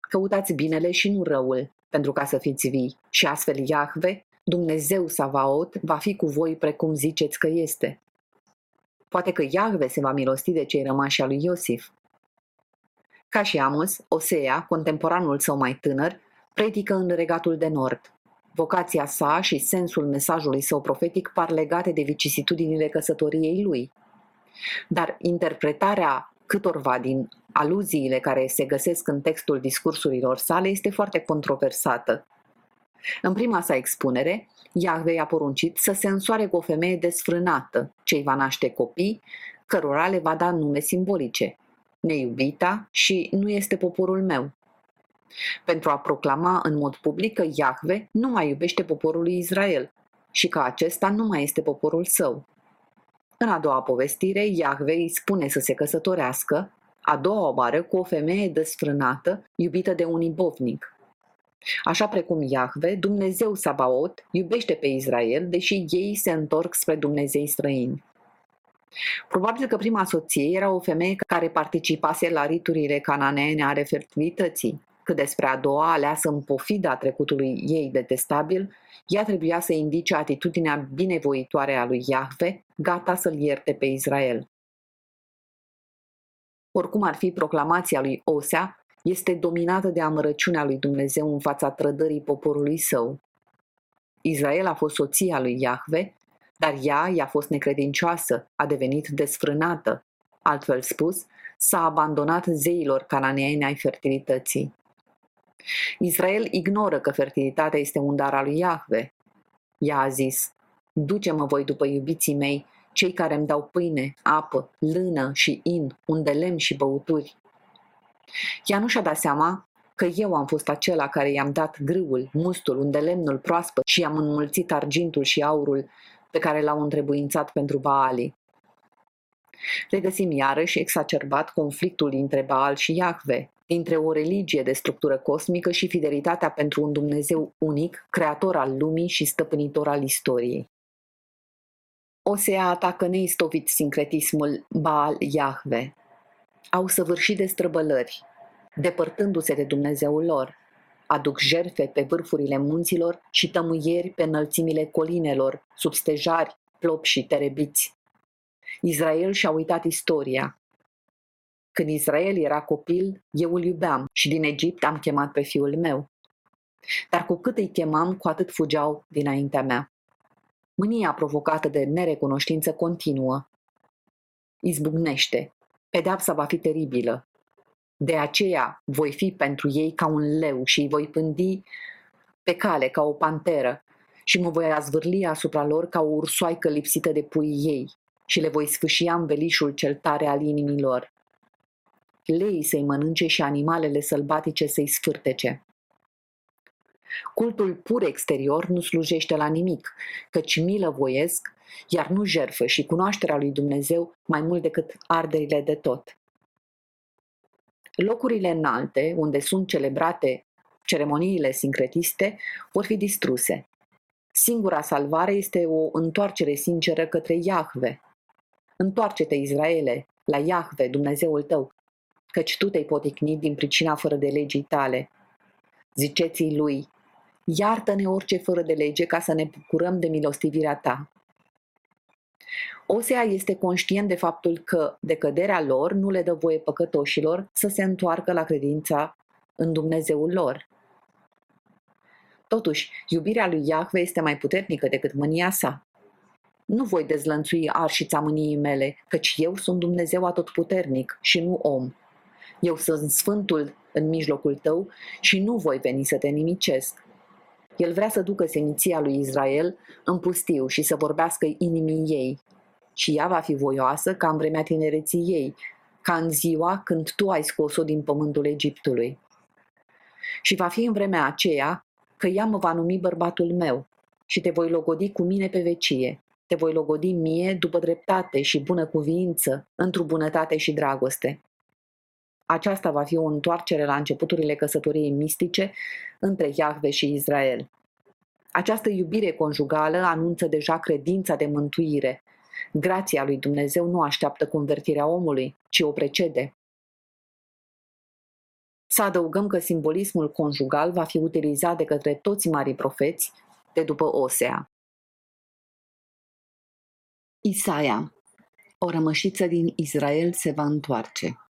Căutați binele și nu răul, pentru ca să fiți vii. Și astfel Iahve, Dumnezeu Savaot, va fi cu voi precum ziceți că este. Poate că Iahve se va milosti de cei rămași al lui Iosif. Ca și Amos, Osea, contemporanul său mai tânăr, predică în regatul de nord. Vocația sa și sensul mesajului său profetic par legate de vicisitudinile căsătoriei lui. Dar interpretarea câtorva din aluziile care se găsesc în textul discursurilor sale este foarte controversată. În prima sa expunere, Iahve i-a poruncit să se însoare cu o femeie desfrânată, ce va naște copii, cărora le va da nume simbolice, neiubita și nu este poporul meu. Pentru a proclama în mod public că Iahve nu mai iubește poporul lui Israel și că acesta nu mai este poporul său. În a doua povestire, Iahve îi spune să se căsătorească, a doua oară cu o femeie desfrânată, iubită de un ibovnic. Așa precum Iahve, Dumnezeu Sabaot iubește pe Israel, deși ei se întorc spre Dumnezei străini. Probabil că prima soție era o femeie care participase la riturile cananeene ale fertilității. Cât despre a doua, aleasă în pofida trecutului ei detestabil, ea trebuia să indice atitudinea binevoitoare a lui Iahve, gata să-l ierte pe Israel. Oricum ar fi, proclamația lui Osea este dominată de amărăciunea lui Dumnezeu în fața trădării poporului său. Israel a fost soția lui Iahve, dar ea i-a fost necredincioasă, a devenit desfrânată. Altfel spus, s-a abandonat zeilor cananeeni ai fertilității. Israel ignoră că fertilitatea este un dar al lui Iahve. Ea a zis, duce-mă voi după iubiții mei, cei care îmi dau pâine, apă, lână și in, unde lemn și băuturi. Ea nu și-a dat seama că eu am fost acela care i-am dat grâul, mustul, unde lemnul proaspăt și i-am înmulțit argintul și aurul pe care l-au întrebuințat pentru Baali. Regăsim iarăși exacerbat conflictul dintre Baal și Iahve, dintre o religie de structură cosmică și fidelitatea pentru un Dumnezeu unic, creator al lumii și stăpânitor al istoriei. Osea atacă neistovit sincretismul Baal-Iahve. Au săvârșit de străbălări, depărtându-se de Dumnezeul lor. Aduc jerfe pe vârfurile munților și tămâieri pe înălțimile colinelor, sub stejari, plop și terebiți. Israel și-a uitat istoria. Când Israel era copil, eu îl iubeam și din Egipt am chemat pe fiul meu. Dar cu cât îi chemam, cu atât fugeau dinaintea mea. Mânia provocată de nerecunoștință continuă. Izbucnește. Pedepsa va fi teribilă. De aceea voi fi pentru ei ca un leu și îi voi pândi pe cale ca o panteră și mă voi azvârli asupra lor ca o ursoaică lipsită de pui ei și le voi sfâșia în belișul cel tare al inimilor. Leii să-i mănânce și animalele sălbatice să-i sfârtece. Cultul pur exterior nu slujește la nimic, căci milă voiesc, iar nu jerfă și cunoașterea lui Dumnezeu mai mult decât arderile de tot. Locurile înalte, unde sunt celebrate ceremoniile sincretiste, vor fi distruse. Singura salvare este o întoarcere sinceră către Iahve. Întoarce-te, Israele, la Iahve, Dumnezeul tău, căci tu te-ai poticnit din pricina fără de legii tale. Ziceți-i lui, iartă-ne orice fără de lege ca să ne bucurăm de milostivirea ta. Osea este conștient de faptul că decăderea lor nu le dă voie păcătoșilor să se întoarcă la credința în Dumnezeul lor. Totuși, iubirea lui Iahve este mai puternică decât mânia sa. Nu voi dezlănțui arșița mâniei mele, căci eu sunt Dumnezeu atotputernic și nu om. Eu sunt Sfântul în mijlocul tău și nu voi veni să te nimicesc. El vrea să ducă seminția lui Israel în pustiu și să vorbească inimii ei. Și ea va fi voioasă ca în vremea tinereții ei, ca în ziua când tu ai scos-o din pământul Egiptului. Și va fi în vremea aceea că ea mă va numi bărbatul meu și te voi logodi cu mine pe vecie. Te voi logodi mie după dreptate și bună cuviință, într-o bunătate și dragoste. Aceasta va fi o întoarcere la începuturile căsătoriei mistice între Iahve și Israel. Această iubire conjugală anunță deja credința de mântuire. Grația lui Dumnezeu nu așteaptă convertirea omului, ci o precede. Să adăugăm că simbolismul conjugal va fi utilizat de către toți marii profeți de după Osea. Isaia O rămășiță din Israel se va întoarce.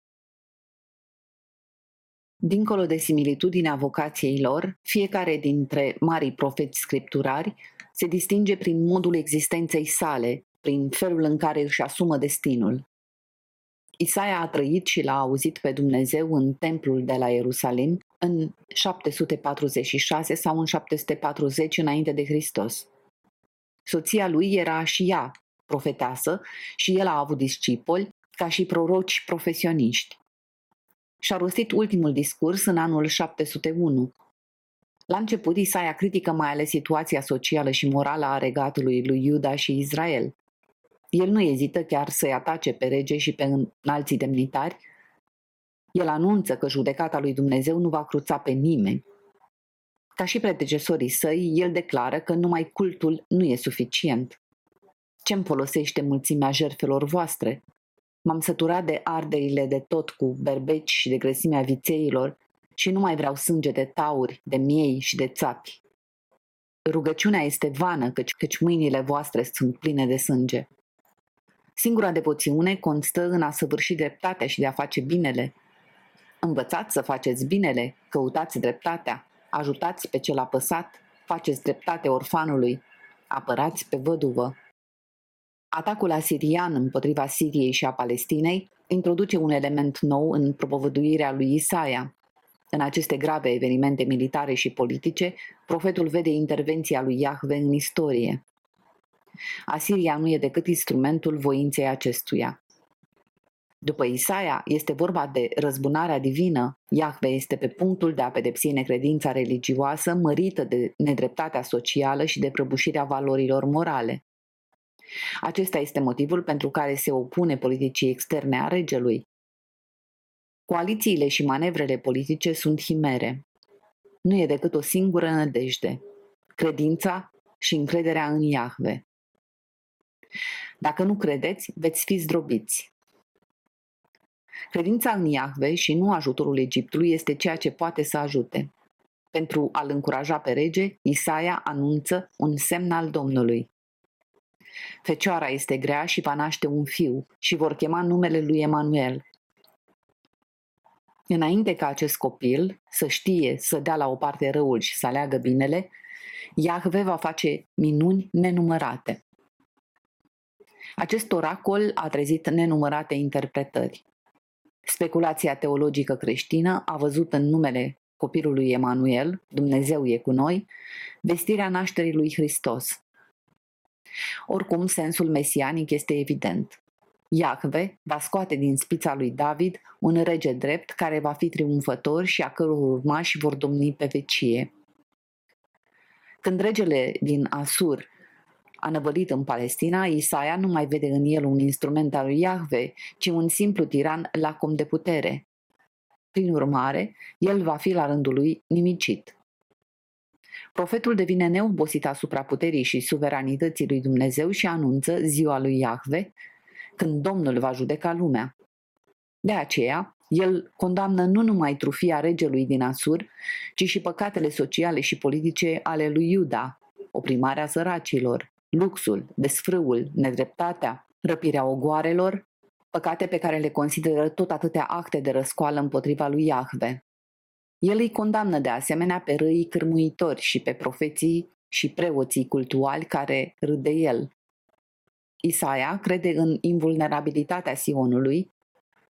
Dincolo de similitudinea vocației lor, fiecare dintre marii profeți scripturari se distinge prin modul existenței sale, prin felul în care își asumă destinul. Isaia a trăit și l-a auzit pe Dumnezeu în templul de la Ierusalim în 746 sau în 740 înainte de Hristos. Soția lui era și ea profeteasă și el a avut discipoli ca și proroci profesioniști și-a rostit ultimul discurs în anul 701. La început, Isaia critică mai ales situația socială și morală a regatului lui Iuda și Israel. El nu ezită chiar să-i atace pe rege și pe alții demnitari, El anunță că judecata lui Dumnezeu nu va cruța pe nimeni. Ca și predecesorii săi, el declară că numai cultul nu e suficient. Ce-mi folosește mulțimea jertfelor voastre? M-am săturat de arderile de tot cu berbeci și de grăsimea vițeilor și nu mai vreau sânge de tauri, de miei și de țapi. Rugăciunea este vană, căci, căci mâinile voastre sunt pline de sânge. Singura devoțiune constă în a săvârși dreptatea și de a face binele. Învățați să faceți binele, căutați dreptatea, ajutați pe cel apăsat, faceți dreptate orfanului, apărați pe văduvă. Atacul asirian împotriva Siriei și a Palestinei introduce un element nou în propovăduirea lui Isaia. În aceste grave evenimente militare și politice, profetul vede intervenția lui Iahve în istorie. Asiria nu e decât instrumentul voinței acestuia. După Isaia, este vorba de răzbunarea divină. Iahve este pe punctul de a pedepsi necredința religioasă mărită de nedreptatea socială și de prăbușirea valorilor morale. Acesta este motivul pentru care se opune politicii externe a regelui. Coalițiile și manevrele politice sunt himere. Nu e decât o singură nădejde, credința și încrederea în Iahve. Dacă nu credeți, veți fi zdrobiți. Credința în Iahve și nu ajutorul Egiptului este ceea ce poate să ajute. Pentru a-l încuraja pe rege, Isaia anunță un semn al Domnului. Fecioara este grea și va naște un fiu și vor chema numele lui Emanuel. Înainte ca acest copil să știe să dea la o parte răul și să aleagă binele, Iahve va face minuni nenumărate. Acest oracol a trezit nenumărate interpretări. Speculația teologică creștină a văzut în numele copilului Emanuel, Dumnezeu e cu noi, vestirea nașterii lui Hristos. Urcum, sensul mesianic este evident. Iacve va scoate din spița lui David un rege drept care va fi triumfător și a căror urmași vor domni pe vecie. Când regele din Asur a năvălit în Palestina, Isaia nu mai vede în el un instrument al lui Iahve, ci un simplu tiran lacom de putere. Prin urmare, el va fi la rândul lui nimicit. Profetul devine neobosit asupra puterii și suveranității lui Dumnezeu și anunță ziua lui Iahve, când Domnul va judeca lumea. De aceea, el condamnă nu numai trufia regelui din Asur, ci și păcatele sociale și politice ale lui Iuda, oprimarea săracilor, luxul, desfrâul, nedreptatea, răpirea ogoarelor, păcate pe care le consideră tot atâtea acte de răscoală împotriva lui Iahve. El îi condamnă de asemenea pe răii cârmuitori și pe profeții și preoții cultuali care râd de el. Isaia crede în invulnerabilitatea Sionului,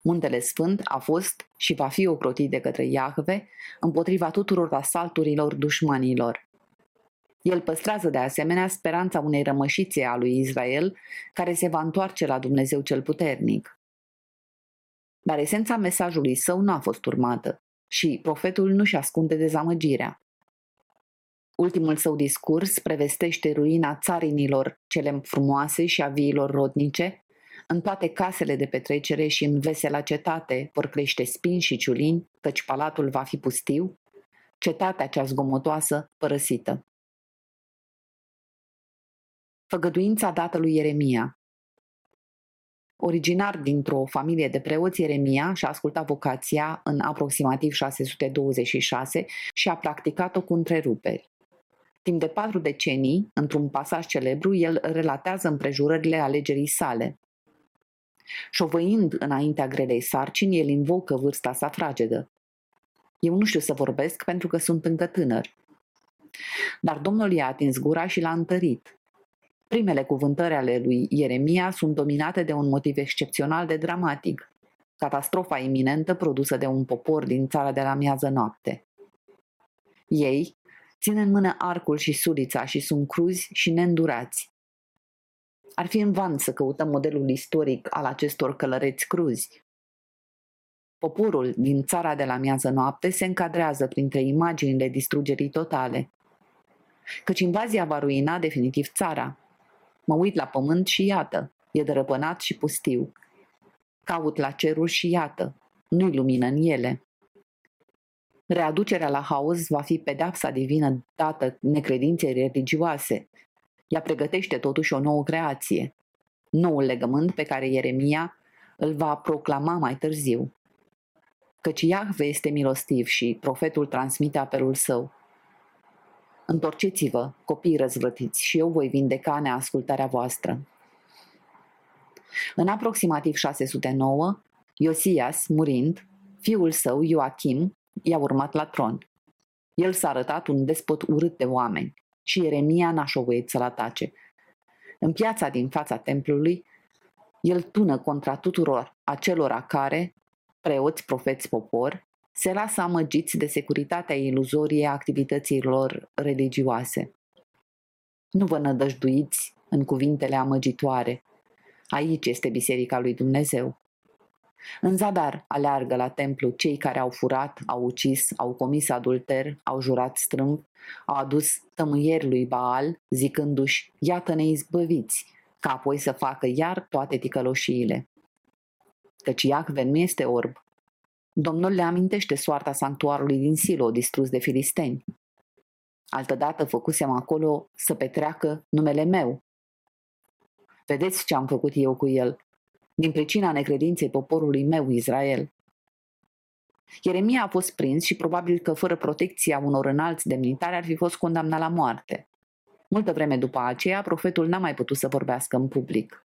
Muntele Sfânt a fost și va fi ocrotit de către Iahve împotriva tuturor asalturilor dușmanilor. El păstrează de asemenea speranța unei rămășițe a lui Israel care se va întoarce la Dumnezeu cel puternic. Dar esența mesajului său nu a fost urmată și profetul nu-și ascunde dezamăgirea. Ultimul său discurs prevestește ruina țarinilor cele frumoase și a viilor rodnice, în toate casele de petrecere și în vesela cetate vor crește spini și ciulini, căci palatul va fi pustiu, cetatea cea zgomotoasă părăsită. Făgăduința dată lui Ieremia Originar dintr-o familie de preoți, Ieremia și-a ascultat vocația în aproximativ 626 și a practicat-o cu întreruperi. Timp de patru decenii, într-un pasaj celebru, el relatează împrejurările alegerii sale. Șovăind înaintea grelei sarcini, el invocă vârsta sa fragedă. Eu nu știu să vorbesc pentru că sunt încă tânăr. Dar Domnul i-a atins gura și l-a întărit. Primele cuvântări ale lui Ieremia sunt dominate de un motiv excepțional de dramatic, catastrofa iminentă produsă de un popor din țara de la miază noapte. Ei țin în mână arcul și sulița și sunt cruzi și neîndurați. Ar fi în van să căutăm modelul istoric al acestor călăreți cruzi. Poporul din țara de la miază noapte se încadrează printre imaginile distrugerii totale, căci invazia va ruina definitiv țara, Mă uit la pământ și iată, e dărăpânat și pustiu. Caut la cerul și iată, nu-i lumină în ele. Readucerea la haos va fi pedepsa divină dată necredinței religioase. Ea pregătește totuși o nouă creație, noul legământ pe care Ieremia îl va proclama mai târziu. Căci Iahve este milostiv și profetul transmite apelul său. Întorceți-vă, copii răzvrătiți, și eu voi vindeca neascultarea voastră. În aproximativ 609, Iosias, murind, fiul său, Ioachim, i-a urmat la tron. El s-a arătat un despot urât de oameni și Ieremia n-a șovăit să-l atace. În piața din fața templului, el tună contra tuturor acelora care, preoți, profeți, popor, se lasă amăgiți de securitatea iluzorie a activităților religioase. Nu vă nădăjduiți în cuvintele amăgitoare. Aici este Biserica lui Dumnezeu. În zadar aleargă la templu cei care au furat, au ucis, au comis adulter, au jurat strâmb, au adus tămâieri lui Baal, zicându-și, iată-ne izbăviți, ca apoi să facă iar toate ticăloșiile. Căci Iacve nu este orb. Domnul le amintește soarta sanctuarului din Silo, distrus de filisteni. Altădată făcusem acolo să petreacă numele meu. Vedeți ce am făcut eu cu el, din pricina necredinței poporului meu Israel. Ieremia a fost prins și probabil că fără protecția unor înalți demnitari ar fi fost condamnat la moarte. Multă vreme după aceea, profetul n-a mai putut să vorbească în public.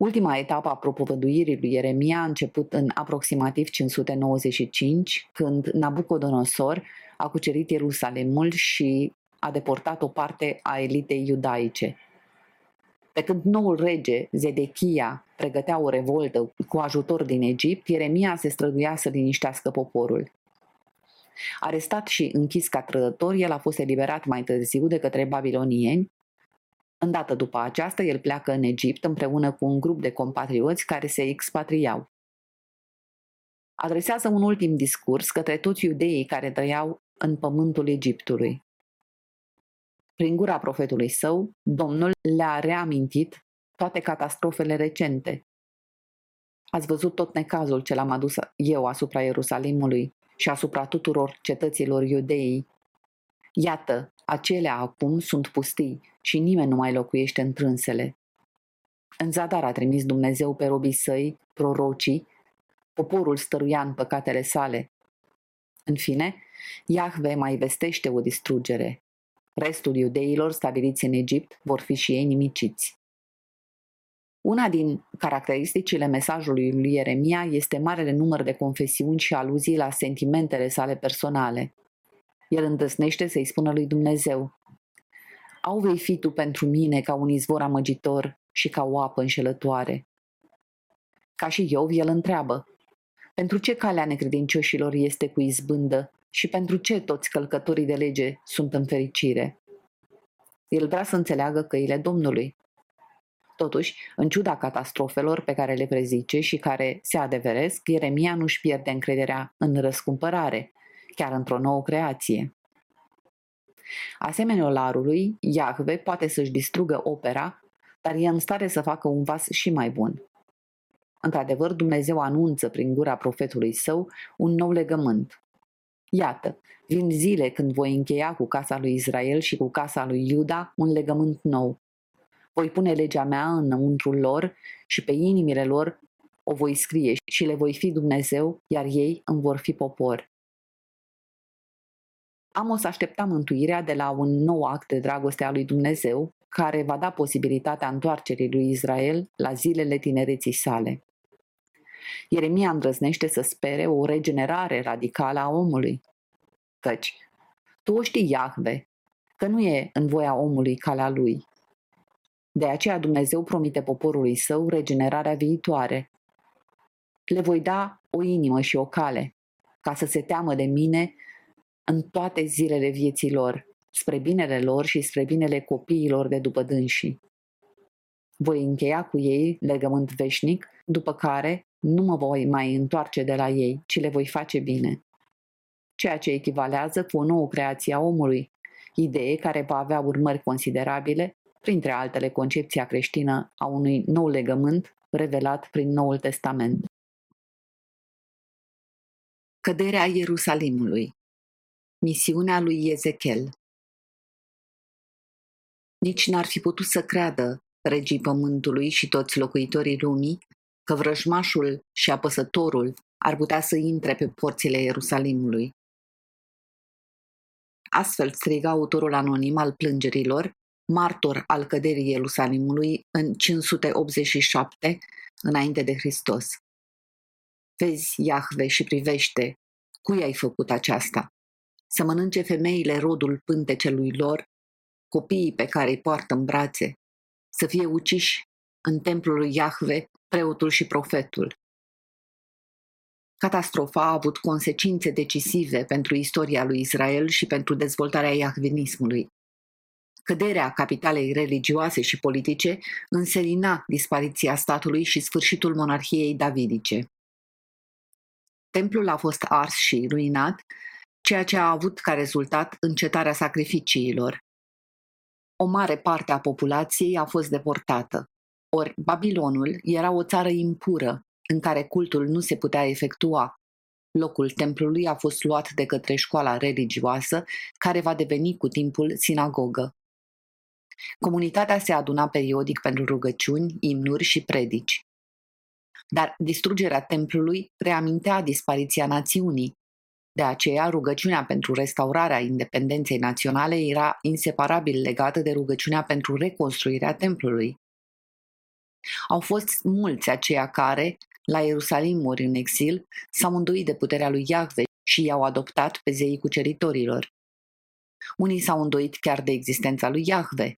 Ultima etapă a propovăduirii lui Ieremia a început în aproximativ 595, când Nabucodonosor a cucerit Ierusalimul și a deportat o parte a elitei iudaice. Pe când noul rege, Zedechia, pregătea o revoltă cu ajutor din Egipt, Ieremia se străduia să liniștească poporul. Arestat și închis ca trădător, el a fost eliberat mai târziu de către babilonieni. Îndată după aceasta, el pleacă în Egipt împreună cu un grup de compatrioți care se expatriau. Adresează un ultim discurs către toți iudeii care trăiau în pământul Egiptului. Prin gura profetului său, Domnul le-a reamintit toate catastrofele recente. Ați văzut tot necazul ce l-am adus eu asupra Ierusalimului și asupra tuturor cetăților iudeii. Iată, acelea acum sunt pustii și nimeni nu mai locuiește în trânsele. În zadar a trimis Dumnezeu pe robii săi, prorocii, poporul stăruia în păcatele sale. În fine, Iahve mai vestește o distrugere, Restul iudeilor stabiliți în Egipt vor fi și ei nimiciți. Una din caracteristicile mesajului lui Ieremia este marele număr de confesiuni și aluzii la sentimentele sale personale. El îndrăsnește să-i spună lui Dumnezeu, Au vei fi tu pentru mine ca un izvor amăgitor și ca o apă înșelătoare. Ca și Iov, el întreabă, pentru ce calea necredincioșilor este cu izbândă și pentru ce toți călcătorii de lege sunt în fericire. El vrea să înțeleagă căile Domnului. Totuși, în ciuda catastrofelor pe care le prezice și care se adeveresc, Ieremia nu-și pierde încrederea în răscumpărare, chiar într-o nouă creație. Asemenea larului, Iahve poate să-și distrugă opera, dar e în stare să facă un vas și mai bun. Într-adevăr, Dumnezeu anunță prin gura profetului său un nou legământ, Iată, vin zile când voi încheia cu casa lui Israel și cu casa lui Iuda un legământ nou. Voi pune legea mea înăuntrul lor și pe inimile lor o voi scrie și le voi fi Dumnezeu, iar ei îmi vor fi popor. Amos aștepta mântuirea de la un nou act de dragoste a lui Dumnezeu, care va da posibilitatea întoarcerii lui Israel la zilele tinereții sale. Ieremia îndrăznește să spere o regenerare radicală a omului. Căci, tu o știi, Iahve, că nu e în voia omului calea lui. De aceea Dumnezeu promite poporului său regenerarea viitoare. Le voi da o inimă și o cale, ca să se teamă de mine în toate zilele vieții lor, spre binele lor și spre binele copiilor de după dânsii. Voi încheia cu ei legământ veșnic, după care nu mă voi mai întoarce de la ei, ci le voi face bine. Ceea ce echivalează cu o nouă creație a omului, idee care va avea urmări considerabile, printre altele concepția creștină a unui nou legământ revelat prin Noul Testament. Căderea Ierusalimului Misiunea lui Ezechiel Nici n-ar fi putut să creadă regii pământului și toți locuitorii lumii că vrăjmașul și apăsătorul ar putea să intre pe porțile Ierusalimului. Astfel striga autorul anonim al plângerilor, martor al căderii Ierusalimului în 587 înainte de Hristos. Vezi, Iahve, și privește, cui ai făcut aceasta? Să mănânce femeile rodul pântecelui lor, copiii pe care îi poartă în brațe, să fie uciși în templul lui Iahve, preotul și profetul. Catastrofa a avut consecințe decisive pentru istoria lui Israel și pentru dezvoltarea iahvenismului. Căderea capitalei religioase și politice înselina dispariția statului și sfârșitul monarhiei davidice. Templul a fost ars și ruinat, ceea ce a avut ca rezultat încetarea sacrificiilor. O mare parte a populației a fost deportată. Ori Babilonul era o țară impură, în care cultul nu se putea efectua. Locul templului a fost luat de către școala religioasă, care va deveni cu timpul sinagogă. Comunitatea se aduna periodic pentru rugăciuni, imnuri și predici. Dar distrugerea templului reamintea dispariția națiunii. De aceea, rugăciunea pentru restaurarea independenței naționale era inseparabil legată de rugăciunea pentru reconstruirea templului. Au fost mulți aceia care, la Ierusalimuri în exil, s-au înduit de puterea lui Iahve și i-au adoptat pe zeii cuceritorilor. Unii s-au îndoit chiar de existența lui Iahve,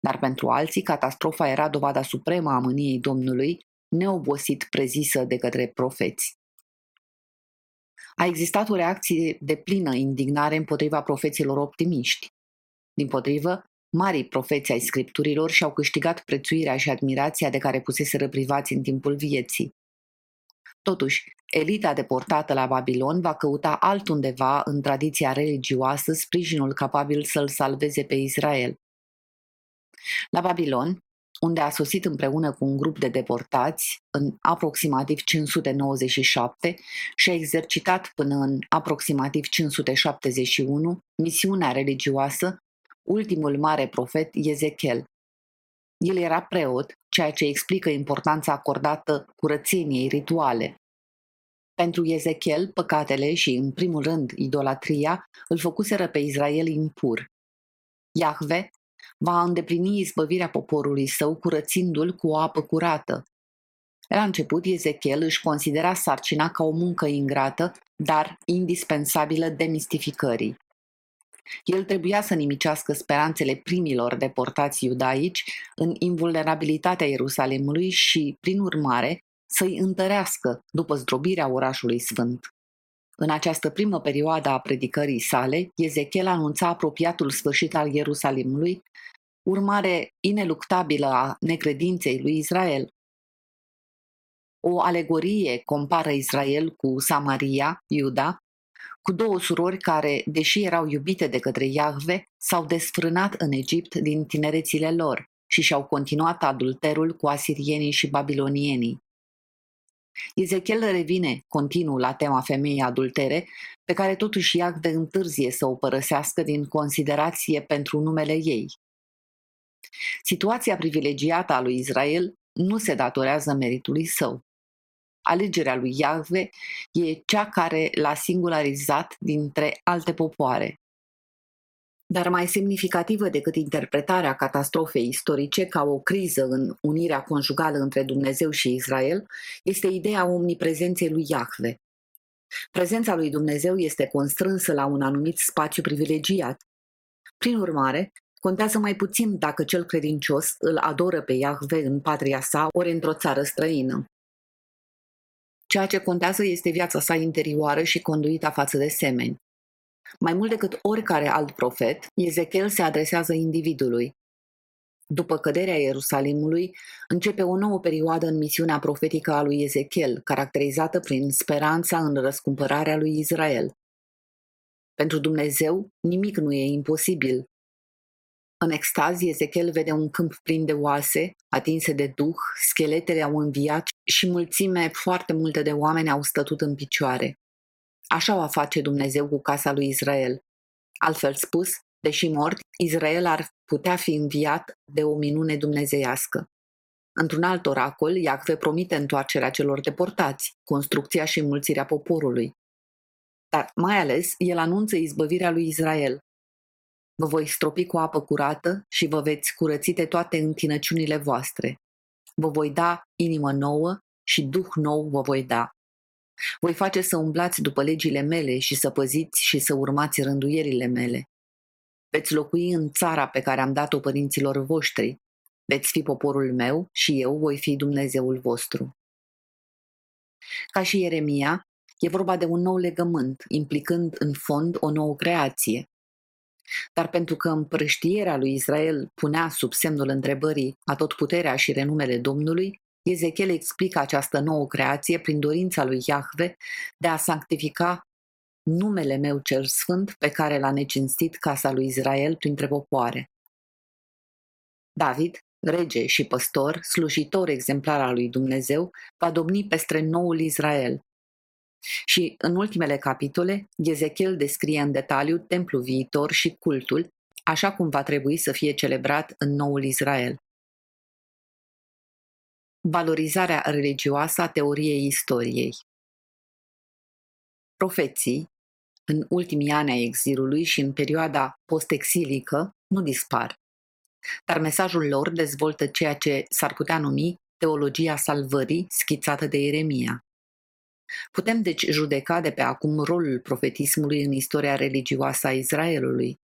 dar pentru alții catastrofa era dovada supremă a mâniei Domnului, neobosit prezisă de către profeți. A existat o reacție de plină indignare împotriva profeților optimiști. Din potrivă, marii profeți ai scripturilor și-au câștigat prețuirea și admirația de care puseseră privați în timpul vieții. Totuși, elita deportată la Babilon va căuta altundeva în tradiția religioasă sprijinul capabil să-l salveze pe Israel. La Babilon, unde a sosit împreună cu un grup de deportați în aproximativ 597 și a exercitat până în aproximativ 571 misiunea religioasă, ultimul mare profet Ezechiel. El era preot, ceea ce explică importanța acordată curățeniei rituale. Pentru Ezechiel, păcatele și, în primul rând, idolatria îl făcuseră pe Israel impur. Iahve va îndeplini izbăvirea poporului său curățindu-l cu o apă curată. La început, Ezechiel își considera sarcina ca o muncă ingrată, dar indispensabilă demistificării. El trebuia să nimicească speranțele primilor deportați iudaici în invulnerabilitatea Ierusalimului și, prin urmare, să-i întărească după zdrobirea orașului sfânt. În această primă perioadă a predicării sale, Ezechiel anunța apropiatul sfârșit al Ierusalimului, urmare ineluctabilă a necredinței lui Israel. O alegorie compară Israel cu Samaria, Iuda, cu două surori care, deși erau iubite de către Iahve, s-au desfrânat în Egipt din tinerețile lor și și-au continuat adulterul cu asirienii și babilonienii. Ezechiel revine continuu la tema femeii adultere, pe care totuși Iacve întârzie să o părăsească din considerație pentru numele ei. Situația privilegiată a lui Israel nu se datorează meritului său. Alegerea lui Iahve e cea care l-a singularizat dintre alte popoare. Dar mai semnificativă decât interpretarea catastrofei istorice ca o criză în unirea conjugală între Dumnezeu și Israel, este ideea omniprezenței lui Iahve. Prezența lui Dumnezeu este constrânsă la un anumit spațiu privilegiat. Prin urmare, contează mai puțin dacă cel credincios îl adoră pe Iahve în patria sa ori într-o țară străină. Ceea ce contează este viața sa interioară și conduita față de semeni. Mai mult decât oricare alt profet, Ezechiel se adresează individului. După căderea Ierusalimului, începe o nouă perioadă în misiunea profetică a lui Ezechiel, caracterizată prin speranța în răscumpărarea lui Israel. Pentru Dumnezeu, nimic nu e imposibil. În extaz, Ezechiel vede un câmp plin de oase, atinse de duh, scheletele au înviat și mulțime foarte multe de oameni au stătut în picioare. Așa va face Dumnezeu cu casa lui Israel. Altfel spus, deși mort, Israel ar putea fi înviat de o minune dumnezeiască. Într-un alt oracol, Iacve promite întoarcerea celor deportați, construcția și mulțirea poporului. Dar mai ales, el anunță izbăvirea lui Israel. Vă voi stropi cu apă curată și vă veți curăți de toate întinăciunile voastre. Vă voi da inimă nouă și duh nou vă voi da. Voi face să umblați după legile mele și să păziți și să urmați rânduierile mele. Veți locui în țara pe care am dat-o părinților voștri. Veți fi poporul meu și eu voi fi Dumnezeul vostru. Ca și Ieremia, e vorba de un nou legământ, implicând în fond o nouă creație. Dar pentru că împrăștierea lui Israel punea sub semnul întrebării atotputerea și renumele Domnului, Ezechiel explică această nouă creație prin dorința lui Iahve de a sanctifica numele meu cel sfânt pe care l-a necinstit casa lui Israel printre popoare. David, rege și păstor, slujitor exemplar al lui Dumnezeu, va domni peste noul Israel. Și în ultimele capitole, Ezechiel descrie în detaliu templul viitor și cultul, așa cum va trebui să fie celebrat în noul Israel. Valorizarea religioasă a teoriei istoriei Profeții, în ultimii ani ai exilului și în perioada postexilică, nu dispar. Dar mesajul lor dezvoltă ceea ce s-ar putea numi teologia salvării schițată de Ieremia. Putem deci judeca de pe acum rolul profetismului în istoria religioasă a Israelului.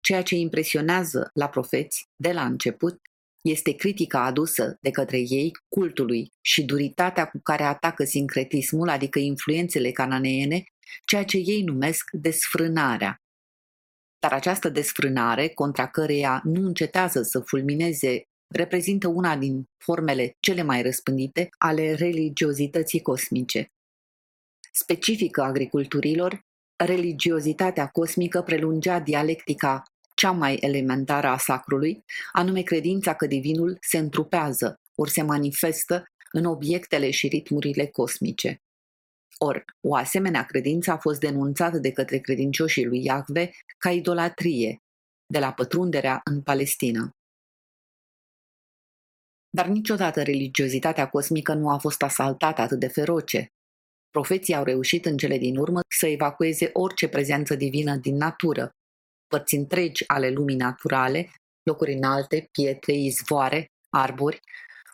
Ceea ce impresionează la profeți de la început este critica adusă de către ei cultului și duritatea cu care atacă sincretismul, adică influențele cananeene, ceea ce ei numesc desfrânarea. Dar această desfrânare, contra căreia nu încetează să fulmineze, reprezintă una din formele cele mai răspândite ale religiozității cosmice. Specifică agriculturilor, religiozitatea cosmică prelungea dialectica cea mai elementară a sacrului, anume credința că divinul se întrupează, ori se manifestă în obiectele și ritmurile cosmice. Or, o asemenea credință a fost denunțată de către credincioșii lui Iahve ca idolatrie, de la pătrunderea în Palestina. Dar niciodată religiozitatea cosmică nu a fost asaltată atât de feroce. Profeții au reușit în cele din urmă să evacueze orice prezență divină din natură, părți întregi ale lumii naturale, locuri înalte, pietre, izvoare, arbori,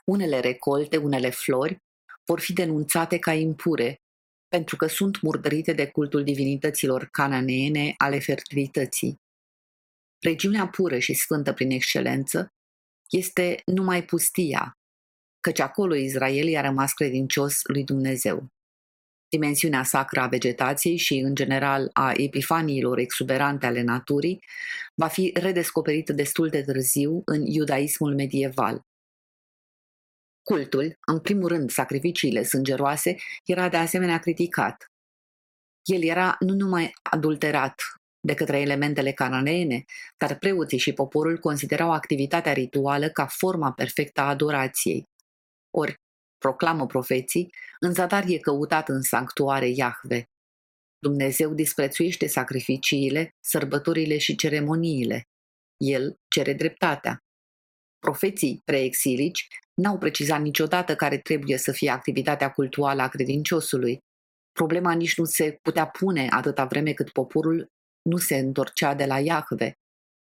unele recolte, unele flori, vor fi denunțate ca impure, pentru că sunt murdărite de cultul divinităților cananeene ale fertilității. Regiunea pură și sfântă prin excelență este numai pustia, căci acolo Israel i-a rămas credincios lui Dumnezeu dimensiunea sacră a vegetației și, în general, a epifaniilor exuberante ale naturii, va fi redescoperită destul de târziu în iudaismul medieval. Cultul, în primul rând sacrificiile sângeroase, era de asemenea criticat. El era nu numai adulterat de către elementele cananeene, dar preoții și poporul considerau activitatea rituală ca forma perfectă a adorației. Ori, proclamă profeții, în zadar e căutat în sanctuare Iahve. Dumnezeu disprețuiește sacrificiile, sărbătorile și ceremoniile. El cere dreptatea. Profeții preexilici n-au precizat niciodată care trebuie să fie activitatea cultuală a credinciosului. Problema nici nu se putea pune atâta vreme cât poporul nu se întorcea de la Iahve.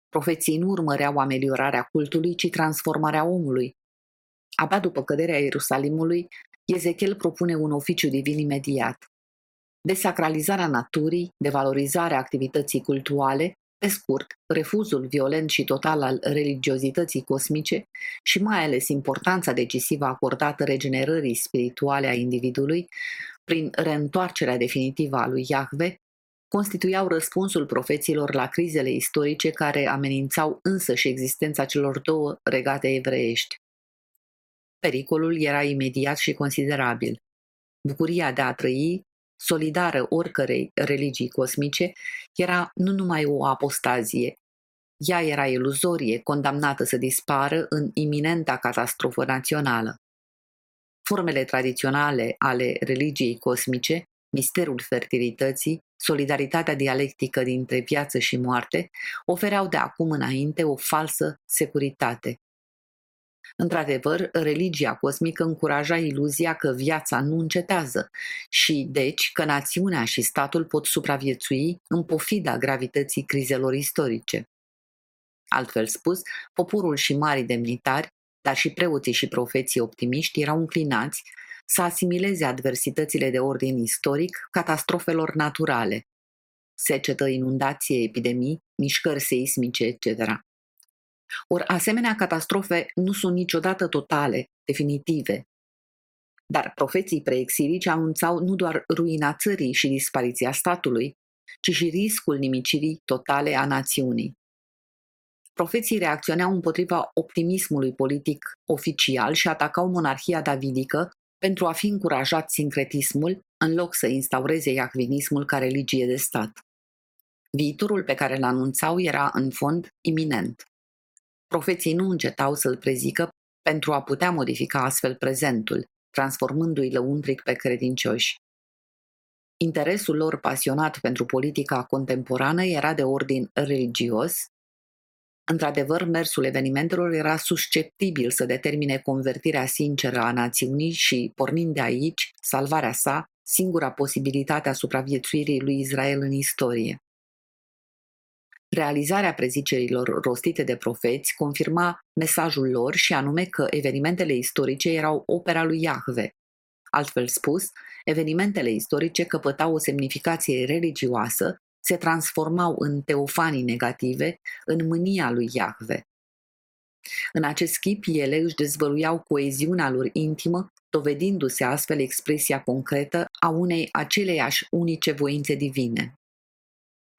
Profeții nu urmăreau ameliorarea cultului, ci transformarea omului. Abia după căderea Ierusalimului, Ezechiel propune un oficiu divin imediat. Desacralizarea naturii, devalorizarea activității cultuale, pe scurt, refuzul violent și total al religiozității cosmice și mai ales importanța decisivă acordată regenerării spirituale a individului prin reîntoarcerea definitivă a lui Iahve, constituiau răspunsul profeților la crizele istorice care amenințau însă și existența celor două regate evreiești. Pericolul era imediat și considerabil. Bucuria de a trăi, solidară oricărei religii cosmice, era nu numai o apostazie, ea era iluzorie, condamnată să dispară în iminenta catastrofă națională. Formele tradiționale ale religiei cosmice, misterul fertilității, solidaritatea dialectică dintre viață și moarte, ofereau de acum înainte o falsă securitate. Într-adevăr, religia cosmică încuraja iluzia că viața nu încetează și, deci, că națiunea și statul pot supraviețui în pofida gravității crizelor istorice. Altfel spus, poporul și marii demnitari, dar și preoții și profeții optimiști erau înclinați să asimileze adversitățile de ordin istoric catastrofelor naturale, secetă, inundație, epidemii, mișcări seismice, etc. Ori asemenea catastrofe nu sunt niciodată totale, definitive. Dar profeții preexilici anunțau nu doar ruina țării și dispariția statului, ci și riscul nimicirii totale a națiunii. Profeții reacționeau împotriva optimismului politic oficial și atacau monarhia davidică pentru a fi încurajat sincretismul în loc să instaureze iahvinismul ca religie de stat. Viitorul pe care îl anunțau era, în fond, iminent. Profeții nu încetau să-l prezică pentru a putea modifica astfel prezentul, transformându-i lăuntric pe credincioși. Interesul lor pasionat pentru politica contemporană era de ordin religios. Într-adevăr, mersul evenimentelor era susceptibil să determine convertirea sinceră a națiunii și, pornind de aici, salvarea sa, singura posibilitate a supraviețuirii lui Israel în istorie. Realizarea prezicerilor rostite de profeți confirma mesajul lor și anume că evenimentele istorice erau opera lui Iahve. Altfel spus, evenimentele istorice căpătau o semnificație religioasă, se transformau în teofanii negative, în mânia lui Iahve. În acest schip, ele își dezvăluiau coeziunea lor intimă, dovedindu-se astfel expresia concretă a unei aceleiași unice voințe divine.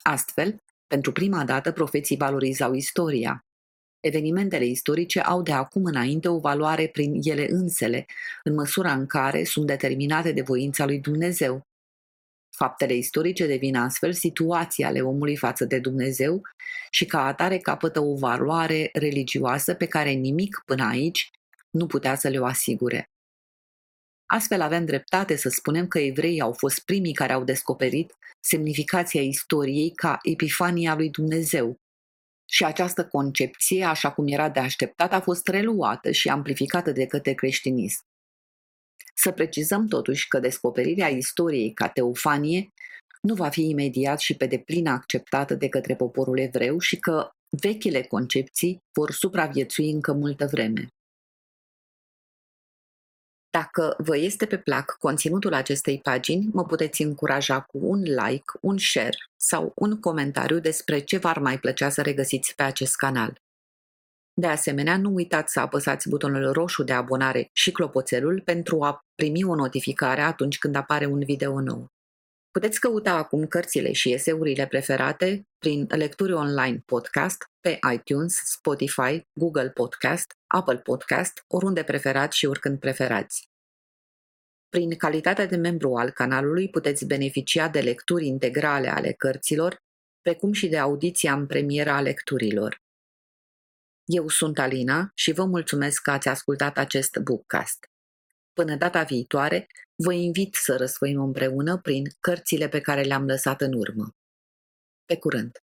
Astfel, pentru prima dată, profeții valorizau istoria. Evenimentele istorice au de acum înainte o valoare prin ele însele, în măsura în care sunt determinate de voința lui Dumnezeu. Faptele istorice devin astfel situații ale omului față de Dumnezeu și ca atare capătă o valoare religioasă pe care nimic până aici nu putea să le o asigure. Astfel avem dreptate să spunem că evreii au fost primii care au descoperit semnificația istoriei ca epifania lui Dumnezeu. Și această concepție, așa cum era de așteptat, a fost reluată și amplificată de către creștinism. Să precizăm totuși că descoperirea istoriei ca teofanie nu va fi imediat și pe deplin acceptată de către poporul evreu și că vechile concepții vor supraviețui încă multă vreme. Dacă vă este pe plac conținutul acestei pagini, mă puteți încuraja cu un like, un share sau un comentariu despre ce v-ar mai plăcea să regăsiți pe acest canal. De asemenea, nu uitați să apăsați butonul roșu de abonare și clopoțelul pentru a primi o notificare atunci când apare un video nou. Puteți căuta acum cărțile și eseurile preferate prin lecturi online podcast pe iTunes, Spotify, Google Podcast, Apple Podcast, oriunde preferați și oricând preferați. Prin calitatea de membru al canalului puteți beneficia de lecturi integrale ale cărților, precum și de audiția în premieră a lecturilor. Eu sunt Alina și vă mulțumesc că ați ascultat acest bookcast. Până data viitoare, vă invit să răsfoim împreună prin cărțile pe care le-am lăsat în urmă. Pe curând!